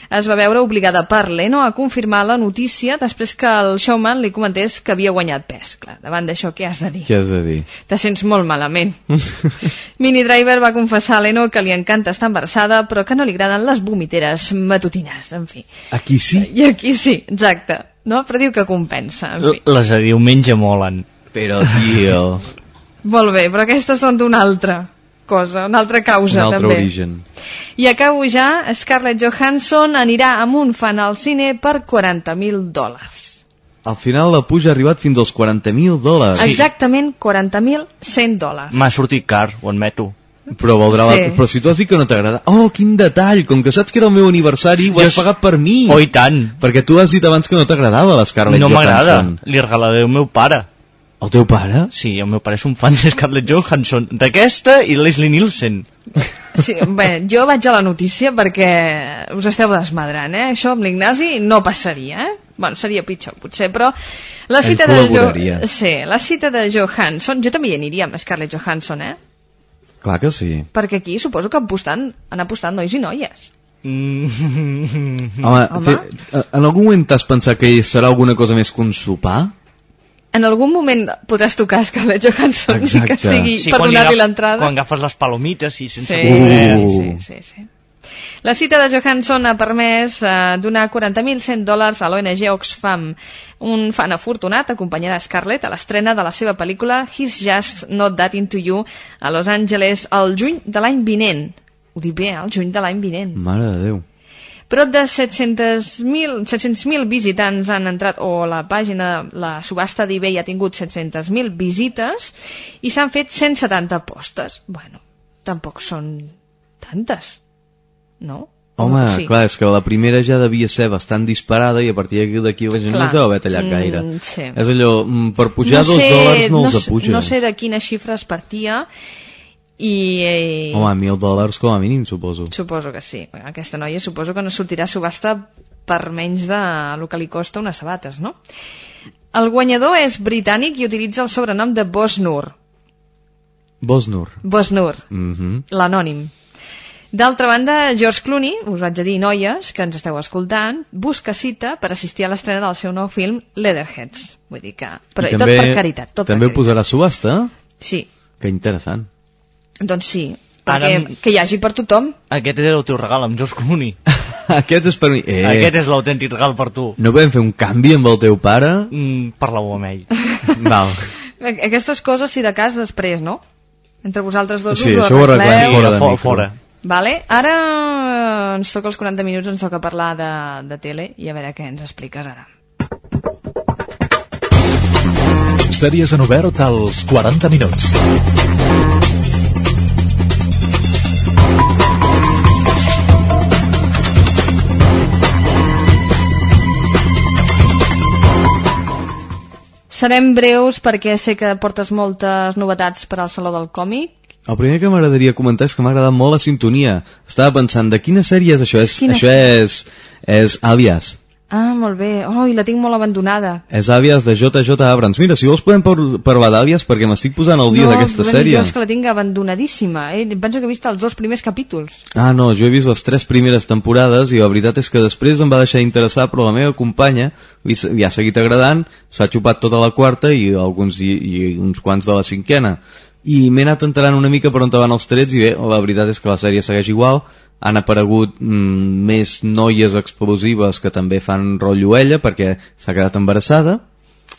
es va veure obligada per Leno a confirmar la notícia després que el showman li comentés que havia guanyat pes. Clar, davant d'això què has de dir? Què has de dir? Te sents molt malament. Mini Driver va confessar a Leno que li encanta estar embarassada, però que no li agraden les vomiteres matutines, en fi. Aquí sí? I aquí sí, exacte. No? Però diu que compensa, en fi. Les de diumenge molen. Però, tio... Molt bé, però aquestes són d'una altra cosa, una altra causa, Un altre també. origen. I acabo ja, Scarlett Johansson anirà amb un fan al cine per 40.000 dòlars. Al final la puja ha arribat fins als 40.000 dòlars. Exactament 40.100 dòlars. M'ha sortit car, ho admeto. Però valdrà la... Sí. Però si tu has dit que no t'agrada... Oh, quin detall! Com que saps que era el meu aniversari, ho has pagat per mi! Oh, i tant! Perquè tu has dit abans que no t'agradava l'Scarlett No m'agrada, Johansson. li regalaré al meu pare. El teu pare? Sí, el meu pare és un fan de Scarlett Johansson, d'aquesta i Leslie Nielsen. Sí, bé, jo vaig a la notícia perquè us esteu desmadrant, eh? Això amb l'Ignasi no passaria, eh? Bueno, seria pitjor, potser, però... La cita de jo... Sí, la cita de Johansson... Jo també hi aniria amb Scarlett Johansson, eh? Clar que sí. Perquè aquí suposo que apostant, han apostat nois i noies. Mm. Home, Home. Té, en algun moment t'has pensat que serà alguna cosa més que un sopar? En algun moment podràs tocar Scarlett Johansson i que Exacte. sigui Sí, per donar-li l'entrada. Quan agafes les palomites i sense Sí, voler. sí, sí, sí. La cita de Johansson ha permès eh, donar 40.100 dòlars a l'ONG Oxfam, un fan afortunat acompanyat de Scarlett a l'estrena de la seva pel·lícula He's Just Not That Into You a Los Angeles el juny de l'any vinent. Ho dic bé, eh? el juny de l'any vinent. Mare de Déu. Prop de 700.000 700 visitants han entrat, o la pàgina, la subhasta d'eBay ha tingut 700.000 visites i s'han fet 170 apostes. Bueno, tampoc són tantes, no? Home, Sí. clar, és que la primera ja devia ser bastant disparada i a partir d'aquí la gent no Clar. es deu haver tallat Mm, gaire. sí. És allò, mm, per pujar dos dòlars no, els sé, apuges. no sé de quines xifres partia i eh, Home, mil dòlars com a mínim, suposo. suposo que sí. Aquesta noia suposo que no sortirà a subhasta per menys de el que li costa unes sabates, no? El guanyador és britànic i utilitza el sobrenom de Bosnur. Bosnur. Bosnur, Mhm. l'anònim. D'altra banda, George Clooney, us vaig a dir, noies, que ens esteu escoltant, busca cita per assistir a l'estrena del seu nou film Leatherheads. Vull dir que... Però I tot per caritat, tot també per ho posarà subhasta? Sí, Que interessant. Doncs sí, Ara perquè em- que hi hagi per tothom. Aquest era el teu regal amb George Clooney. Aquest és per mi. Eh, Aquest és l'autèntic regal per tu. No podem fer un canvi amb el teu pare? Mm, Parla-ho amb ell. Val. Aquestes coses, si de cas, després, no? Entre vosaltres dos Sí, us això ho arregleu. fora de fora, micro. fora. Vale? Ara ens toca els 40 minuts, ens toca parlar de, de tele i a veure què ens expliques ara. Sèries en obert als 40 minuts. Serem breus perquè sé que portes moltes novetats per al Saló del Còmic. El primer que m'agradaria comentar és que m'ha agradat molt la sintonia. Estava pensant, de quina sèrie és això? És, Quina això és, és Alias. Ah, molt bé. Oh, i la tinc molt abandonada. És Alias de JJ Abrams. Mira, si vols podem par- parlar d'Alias perquè m'estic posant al dia no, d'aquesta sèrie. Jo és que la tinc abandonadíssima. Eh? Penso que he vist els dos primers capítols. Ah, no, jo he vist les tres primeres temporades i la veritat és que després em va deixar interessar, però la meva companya li, li ha seguit agradant, s'ha xupat tota la quarta i, alguns, i, i uns quants de la cinquena. I m'he anat enterant una mica per on van els trets i bé, la veritat és que la sèrie segueix igual, han aparegut mm, més noies explosives que també fan rotllo ella perquè s'ha quedat embarassada,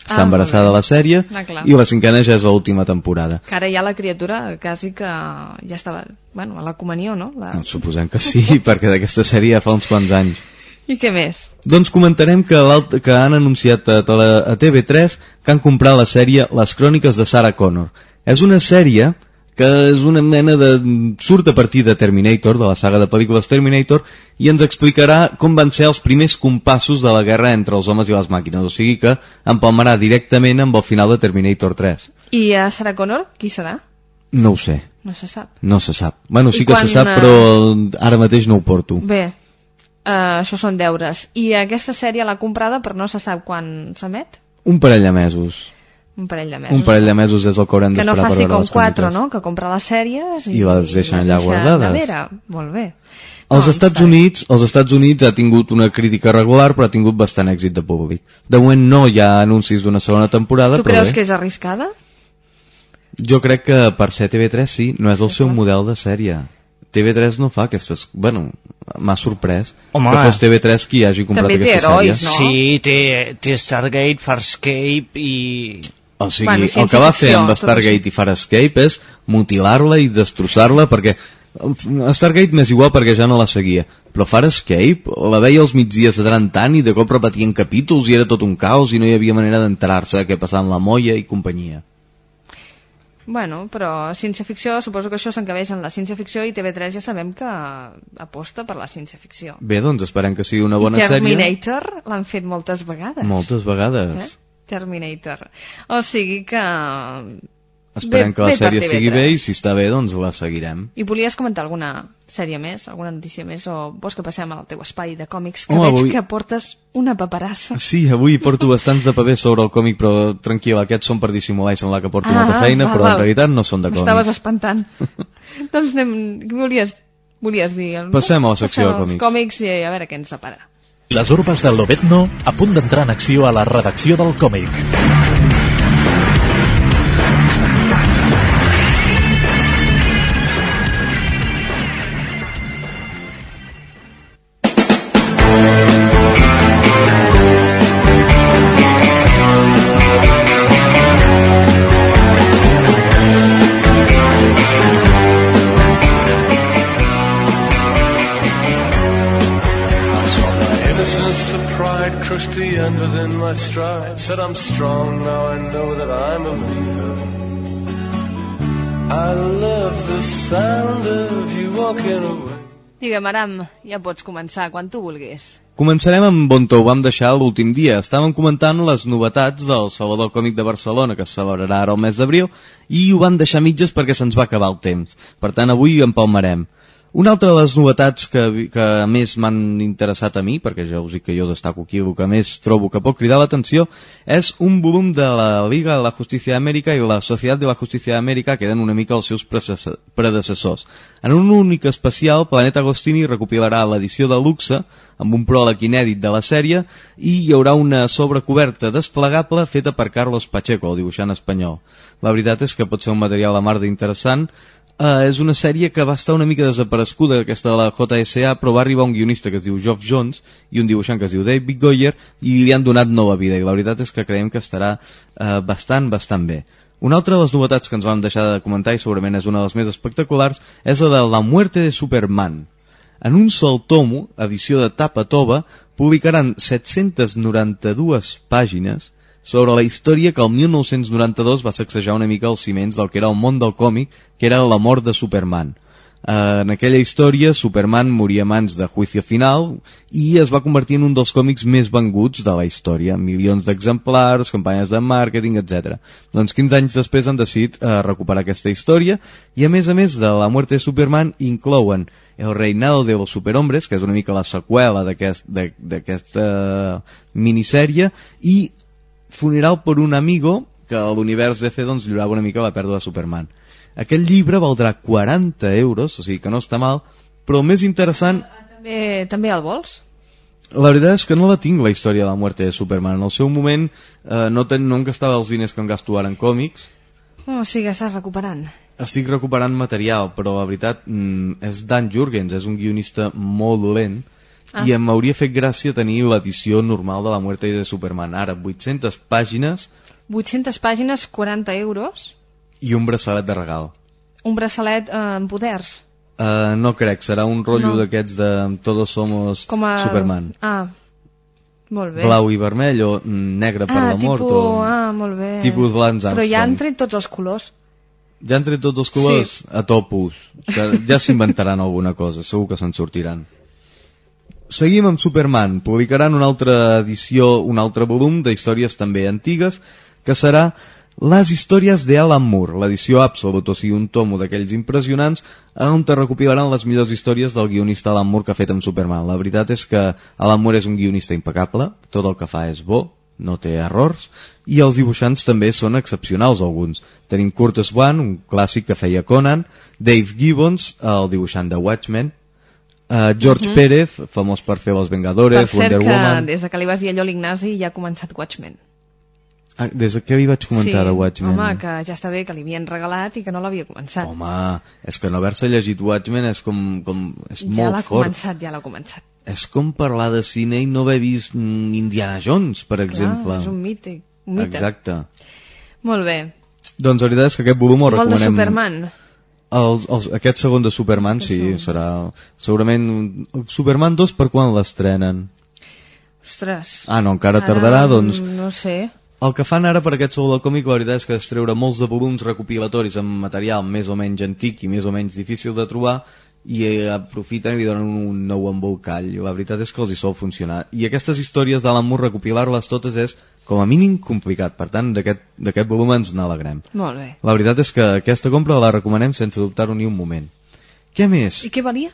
està Ah, embarassada la sèrie Ah, clar. i la cinquena ja és l'última temporada. Que ara ja la criatura quasi que ja estava, bueno, a la comunió, no? La... No, suposem que sí, perquè d'aquesta sèrie ja fa uns quants anys. I què més? Doncs comentarem que, que han anunciat a, a TV3 que han comprat la sèrie Les cròniques de Sarah Connor. És una sèrie que és una mena de... surt a partir de Terminator, de la saga de pel·lícules Terminator, i ens explicarà com van ser els primers compassos de la guerra entre els homes i les màquines. O sigui que empalmarà directament amb el final de Terminator 3. I a Sarah Connor, qui serà? No ho sé, No se sap. no se sap. Bueno, I sí que quan, se sap, eh, però ara mateix no ho porto. Bé, Uh, això són deures. I aquesta sèrie l'ha comprada per no se sap quan s'emet? Un parell de mesos. Un parell de mesos. Un parell de mesos és el que haurem que no d'esperar per faci veure com les 4, còmiques. no? Que compra les sèries i, I les deixen allà guardades. darrere. Molt bé. Als No, Estats Units, als Estats Units ha tingut una crítica regular, però ha tingut bastant èxit de públic. De moment no hi ha anuncis d'una segona temporada, Tu però creus bé. que és arriscada? Jo crec que per ser TV3 sí, no és el seu model de sèrie. TV3 no fa aquestes... Bueno, m'ha sorprès Home. que fos TV3 qui hagi comprat També té aquesta herois, sèrie. no? Sí, té, té Stargate, Farscape i... O sigui, Bueno, el que va fer amb Stargate i Farscape és mutilar-la i destrossar-la perquè a Stargate m'és igual perquè ja no la seguia però Farscape la veia els migdies de tant tant i de cop repetien capítols i era tot un caos i no hi havia manera d'enterar-se de què passava amb la molla i companyia Bueno, però ciència-ficció, suposo que això s'encabeix en la ciència-ficció i TV3 ja sabem que aposta per la ciència-ficció. bé, doncs esperem que sigui una bona I sèrie Terminator l'han fet moltes vegades. moltes vegades Eh? Terminator. O sigui que... esperem Bé- que la sèrie sigui TV3. bé i si està bé doncs la seguirem I volies comentar alguna sèrie més, alguna notícia més, o vols que passem al teu espai de còmics, que Home, veig avui- que portes una paperassa. Sí, avui porto bastants de paper sobre el còmic, però tranquil, aquests són per dissimular i semblar que porto molta feina, però Ah, val. en realitat no són de M'estaves còmics. espantant. doncs anem... Volies, volies dir? Passem a la secció de Passem còmics. còmics i a veure què ens separa. Les urbes del Lobezno a punt d'entrar en acció a la redacció del còmic. My stride. Said I'm strong, now I know that I'm a leader. I love the sound of you walking away. Digue'm, Aram, ja pots començar quan tu vulguis. Començarem amb on ho vam deixar l'últim dia. Estàvem comentant les novetats del Saló del Còmic de Barcelona, que es celebrarà ara el mes d'abril, i ho vam deixar mitges perquè se'ns va acabar el temps. Per tant, avui empalmarem. Una altra de les novetats que, que més m'han interessat a mi, perquè ja us dic que jo destaco aquí el que més trobo que pot cridar l'atenció, és un volum de la Liga de la Justícia d'Amèrica i la Societat de la Justícia d'Amèrica, que eren una mica els seus predecessors. En un únic especial, Planeta Agostini recopilarà l'edició de luxe, amb un pròleg inèdit de la sèrie, i hi haurà una sobrecoberta desplegable feta per Carlos Pacheco, el dibuixant espanyol. La veritat és que pot ser un material a mar d'interessant, Uh, és una sèrie que va estar una mica desaparescuda, aquesta de la JSA, però va arribar un guionista que es diu Geoff Jones i un dibuixant que es diu David Goyer i li han donat nova vida i la veritat és que creiem que estarà uh, bastant, bastant bé. Una altra de les novetats que ens vam deixar de comentar i segurament és una de les més espectaculars és la de La muerte de Superman. En un sol tomo, edició de tapa tova, publicaran 792 pàgines sobre la història que el 1992 va sacsejar una mica els ciments del que era el món del còmic, que era la mort de Superman. Eh, en aquella història, Superman moria a mans de Juicio Final i es va convertir en un dels còmics més venguts de la història. Milions d'exemplars, campanyes de màrqueting, etc. Doncs 15 anys després han decidit eh, recuperar aquesta història i a més a més de la muerte de Superman inclouen El reinado de los superhombres, que és una mica la seqüela d'aquest- de- d'aquesta minissèrie, i Funeral per un amigo, que a l'univers DC doncs llorava una mica la pèrdua de Superman. Aquest llibre valdrà 40 euros, o sigui que no està mal, però el més interessant, També, també el vols? la veritat és que no la tinc, la història de la muerte de Superman. En el seu moment eh, no, ten, no em gastava els diners que em gasto ara en còmics, Oh, sí que estàs recuperant. estic recuperant material, però la veritat mm, és Dan Jurgens, és un guionista molt dolent, Ah. i em hauria fet gràcia tenir l'edició normal de la muerte de Superman. Ara, 800 pàgines 800 pàgines, 40 euros, i un braçalet de regal. un braçalet eh, amb poders. Uh, no crec, serà un rotllo No. d'aquests de Todos somos Com a... Superman. Ah, molt bé. Blau i vermell o mm, negre per ah, la mort tipus... o... Ah, molt bé. tipus Lance Però ja han Armstrong. tret tots els colors. Ja han tret tots els colors Sí. a topus. Ja s'inventaran alguna cosa, segur que se'n sortiran. Seguim amb Superman. Publicaran una altra edició, un altre volum de històries també antigues, que serà Les històries de Alan Moore, l'edició Absolut, o sigui, un tomo d'aquells impressionants on te recopilaran les millors històries del guionista Alan Moore que ha fet amb Superman. La veritat és que Alan Moore és un guionista impecable, tot el que fa és bo, no té errors, i els dibuixants també són excepcionals alguns. Tenim Kurt Swan, un clàssic que feia Conan, Dave Gibbons, el dibuixant de Watchmen, uh, George Mhm. Pérez, famós per fer Los Per Vengadores, cert Wonder que Woman... des de que li vas dir allò a l'Ignasi ja ha començat Watchmen. Ah, des de què li vaig comentar sí, de Watchmen? home, que ja està bé que li havien regalat i que no l'havia començat. Home, és que no haver-se llegit Watchmen és com... com és ja molt l'ha fort. començat, ja l'ha començat. És com parlar de cine i no haver vist mm, Indiana Jones, per exemple. Clar, és un mite. Un mite. Exacte. Molt bé. Doncs la veritat és que aquest volum el Molt de recomanem... Superman. Els, els, aquest segon de Superman, sí, serà segurament... Superman 2 per quan l'estrenen? Ostres. Ah, no, encara Ara, tardarà, doncs... No sé. El que fan ara per aquest sou del còmic, la veritat és que és treure molts de volums recopilatoris amb material més o menys antic i més o menys difícil de trobar i eh, aprofiten i donen un nou embolcall. La veritat és que els hi sol funcionar. I aquestes històries d'Alan Moore, recopilar-les totes és com a mínim complicat. Per tant, d'aquest volum ens n'alegrem. Molt bé. La veritat és que aquesta compra la recomanem sense dubtar-ho ni un moment. Què més? I què valia?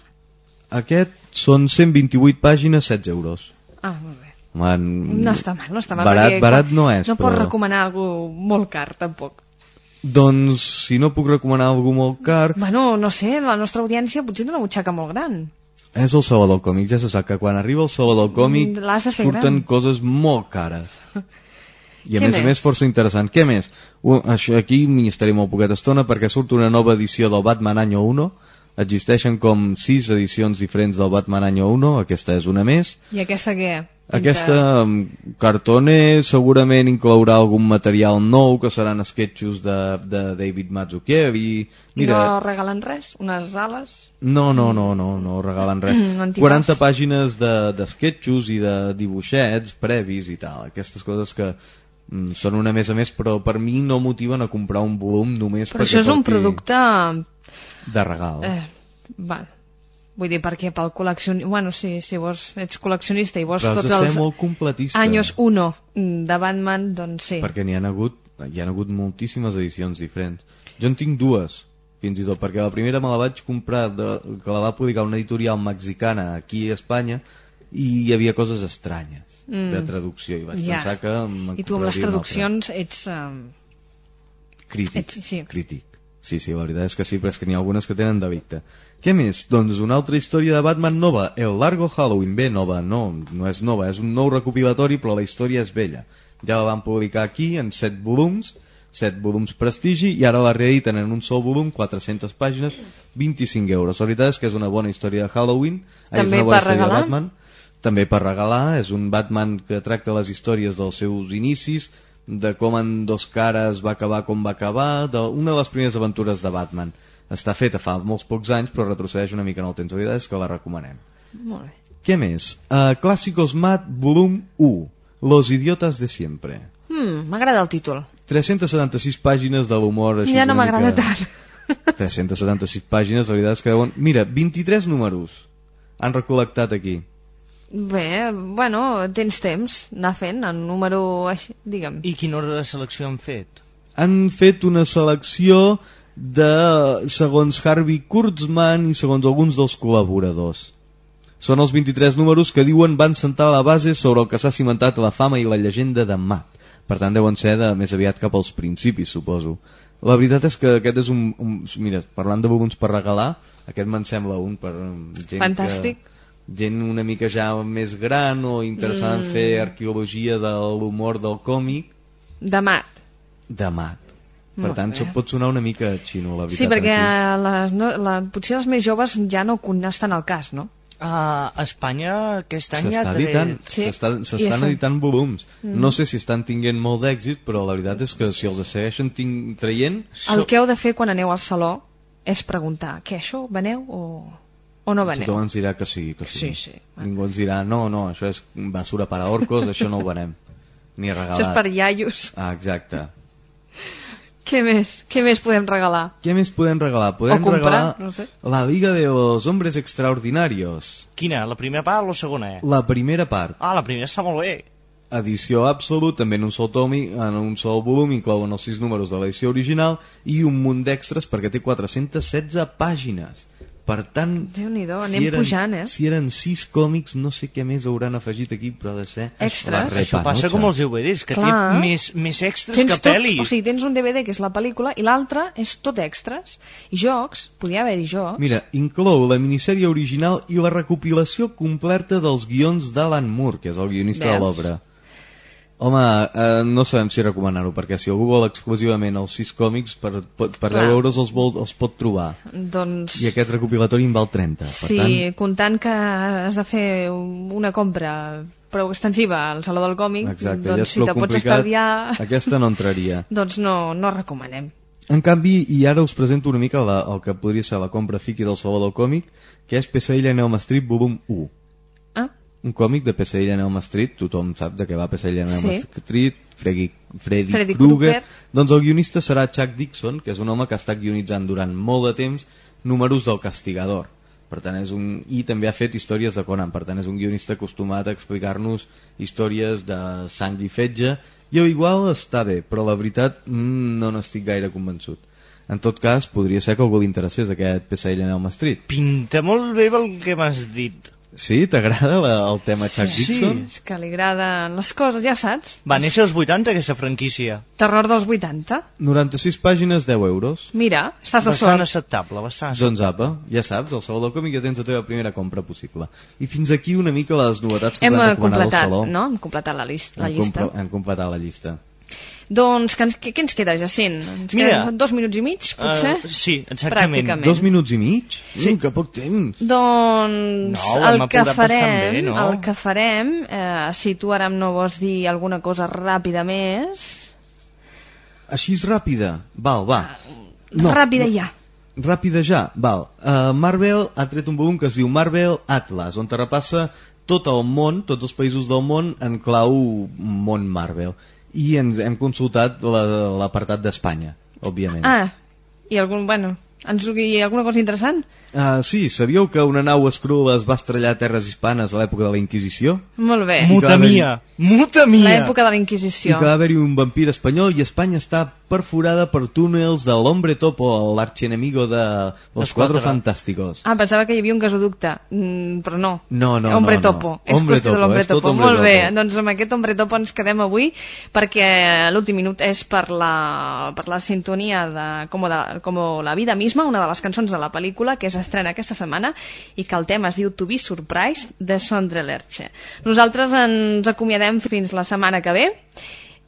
Aquest són 128 pàgines, 16 euros. Ah, molt bé. Man... No està mal, no està mal. Barat, barat no és, No pots però... recomanar algú molt car, tampoc. Doncs, si no puc recomanar algú molt car, Bueno, no sé, la nostra audiència potser té una butxaca molt gran. és el Salvador Còmic. Ja se sap que quan arriba el Salvador Còmic Mm, de surten gran. coses molt cares. I a Què més a més? més força interessant. Què més? Això aquí m'hi estaré molt poqueta estona perquè surt una nova edició del Batman Any 1. Existeixen com sis edicions diferents del Batman Any 1. Aquesta és una més. I aquesta què? Aquesta mm, cartoner segurament inclourà algun material nou que seran sketchos de, de David Mazzucchelli. I no regalen res? Unes ales? No, no, no, no, no regalen res. Mm, antimals. 40 pàgines de, de i de dibuixets previs i tal. Aquestes coses que mm, són una més a més, però per mi no motiven a comprar un volum només Però això és un porti producte... de regal. Eh, va. Vull dir, perquè pel col·leccionista... Bueno, sí, si vols, ets col·leccionista i vols Però tots els molt completista. anys 1 de Batman, doncs sí. perquè n'hi ha hagut hi ha hagut moltíssimes edicions diferents jo en tinc dues fins i tot perquè la primera me la vaig comprar de, que la va publicar una editorial mexicana aquí a Espanya i hi havia coses estranyes Mm. de traducció i vaig Ja. pensar que I tu amb les traduccions ets... Um, crític, ets sí. crític sí, sí, la veritat és que sí, però és que n'hi ha algunes que tenen delicte. Què més? Doncs una altra història de Batman nova El Largo Halloween, bé, nova, no no és nova, és un nou recopilatori però la història és vella. Ja la van publicar aquí en 7 volums 7 volums prestigi i ara la reediten en un sol volum, 400 pàgines 25 euros, la veritat és que és una bona història de Halloween. També una bona per regalar? Batman. També per regalar, és un Batman que tracta les històries dels seus inicis de com en dos cares va acabar com va acabar, de una de les primeres aventures de Batman. Està feta fa molts pocs anys, però retrocedeix una mica en el temps. La veritat és que la recomanem. Molt bé. Què més? Uh, Clàssicos Mat, volum 1. Los idiotas de siempre. Hmm, m'agrada el títol. 376 pàgines de l'humor... Ja no m'agrada mica- tant. 376 pàgines, la veritat és que deuen... Mira, 23 números han recol·lectat aquí. Bé, bueno, tens temps anar fent en número així, digue'm. I quina ordre de selecció han fet? han fet una selecció de segons Harvey Kurtzman i segons alguns dels col·laboradors. Són els 23 números que diuen van sentar la base sobre el que s'ha cimentat la fama i la llegenda de Matt. Per tant, deuen ser de, més aviat cap als principis, suposo. La veritat és que aquest és un... un mira, parlant de volums per regalar, aquest me'n sembla un per um, gent Fantàstic. que gent una mica ja més gran o interessada Mm. en fer arqueologia de l'humor del còmic De mat. de mat. Per Molt tant, bé. això pot sonar una mica xino, la veritat. Sí, perquè les, no, la, potser els més joves ja no con- estan al cas, no? A Espanya aquest any ja tret... editant, Sí. s'estan editant volums. Mm. No sé si estan tinguent molt d'èxit, però la veritat és que si els segueixen tinc, traient... El que heu de fer quan aneu al saló és preguntar, què, això, veneu o, o no veneu? Tothom ens dirà que sí, que sí. Sí, sí. Ningú ens dirà, no, no, això és basura per a orcos, això no ho venem. Ni regalat. Això és per iaios. Ah, exacte. Què més? Què més podem regalar? Què més podem regalar? Podem O comprar, regalar no sé. La Liga de los Hombres Extraordinarios. Quina, la primera part o la segona? Eh? La primera part. Ah, la primera està molt bé. edició Absolute, també en un sol tom, i- en un sol volum, inclouen els sis números de l'edició original i un munt d'extras perquè té 416 pàgines. Per tant, anem eren, pujant, eh? si eren sis còmics, no sé què més hauran afegit aquí, però ha de ser Extras. la Això passa com els DVDs, que Clar. té més, més extras Tens que tot, pel·lis. o sigui, tens un DVD que és la pel·lícula i l'altre és tot extras. I jocs, podia haver-hi jocs. Mira, inclou la minissèrie original i la recopilació completa dels guions d'Alan Moore, que és el guionista de Veus? l'obra. Home, eh, no sabem si recomanar-ho, perquè si algú vol exclusivament els sis còmics, per, per, per 10 Clar. euros els, vol, els pot trobar. Doncs I aquest recopilatori en val 30. Per sí, tant, comptant que has de fer una compra prou extensiva al Saló del Còmic, exacte, ja doncs és si te pots estalviar, Aquesta no entraria. doncs no, no recomanem. En canvi, i ara us presento una mica la, el que podria ser la compra fiqui del Saló del Còmic, que és en Elm Street volum 1. Un còmic de Pesadilla en Elm Street, tothom sap de què va Pesadilla en Elm Sí. Street, Freddy, Freddy, Freddy Krueger. Doncs el guionista serà Chuck Dixon, que és un home que ha estat guionitzant durant molt de temps números del Castigador. Per tant, és un... I també ha fet històries de Conan, per tant és un guionista acostumat a explicar-nos històries de sang i fetge, i igual està bé, però la veritat mm, no n'estic gaire convençut. En tot cas, podria ser que algú li interessés aquest Pesadilla en Elm Street. Pinta molt bé el que m'has dit. Sí? T'agrada el tema Chuck Sí. Dixon? És que li agraden les coses, ja saps. Va néixer als 80 aquesta franquícia. Terror dels 80. 96 pàgines, 10 euros. Mira, estàs de Bastant sort. acceptable, bastant Doncs apa, ja saps, al Saló del Còmic ja tens la teva primera compra possible. I fins aquí una mica les novetats que Hem eh, vam recomanar del completat, Saló. no? Hem completat la, list, la Hem llista. compre- Hem completat la llista. Doncs que ens, què, què ens queda, Jacint? Ens Mira. queden dos minuts i mig, potser? Uh, sí, exactament. Pràcticament. Dos minuts i mig? Sí. Mm, que poc temps. Doncs No, el que farem, bé, no? el que farem, eh, si tu ara no vols dir alguna cosa ràpida més, Així és ràpida. Val, va. ràpida ja. Ràpida ja, val. Uh, Marvel ha tret un volum que es diu Marvel Atlas, on te repassa tot el món, tots els països del món en clau món Marvel. I ens hem consultat la- l'apartat d'Espanya, òbviament. Ah, i algun, bueno, ens alguna cosa interessant? Uh, sí, sabíeu que una nau escrua es va estrellar a terres hispanes a l'època de la Inquisició? Molt bé. I Mutamia, mutamia. L'època de la I Inquisició. que va haver-hi un vampir espanyol i Espanya està perforada per túnels de l'Hombre Topo, l'archienemigo de Los Cuatro. Fantásticos. Ah, pensava que hi havia un gasoducte, mm, però no. No, no, Hombre no, no. topo. És Hombre de topo, l'hombre és tot topo. hombre Molt bé, topo. doncs amb aquest hombre topo ens quedem avui perquè l'últim minut és per la, per la sintonia de com, de com la vida misma, una de les cançons de la pel·lícula que s'estrena aquesta setmana i que el tema es diu To Be Surprised de Sondre Lerche. Nosaltres ens acomiadem fins la setmana que ve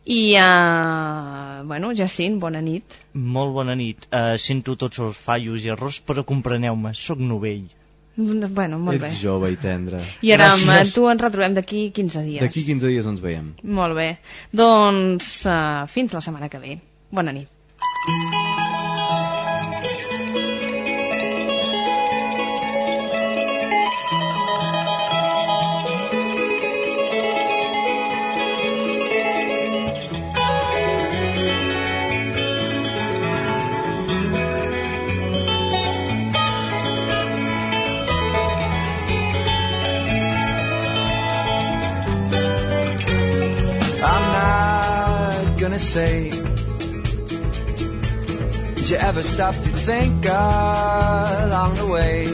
i, uh, bueno, Jacint, bona nit. Molt bona nit. Uh, sento tots els fallos i errors, però compreneu-me, sóc novell. Bueno, molt Ets bé. jove i tendre. I ara amb tu ens retrobem d'aquí 15 dies. D'aquí 15 dies ens veiem. Molt bé. Doncs uh, fins la setmana que ve. Bona nit. I'm say. Did you ever stop to think along the way?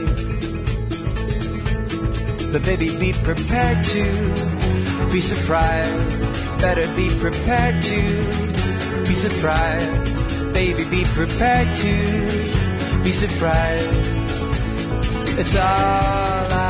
But baby, be prepared to be surprised. Better be prepared to be surprised. Baby, be prepared to be surprised. It's all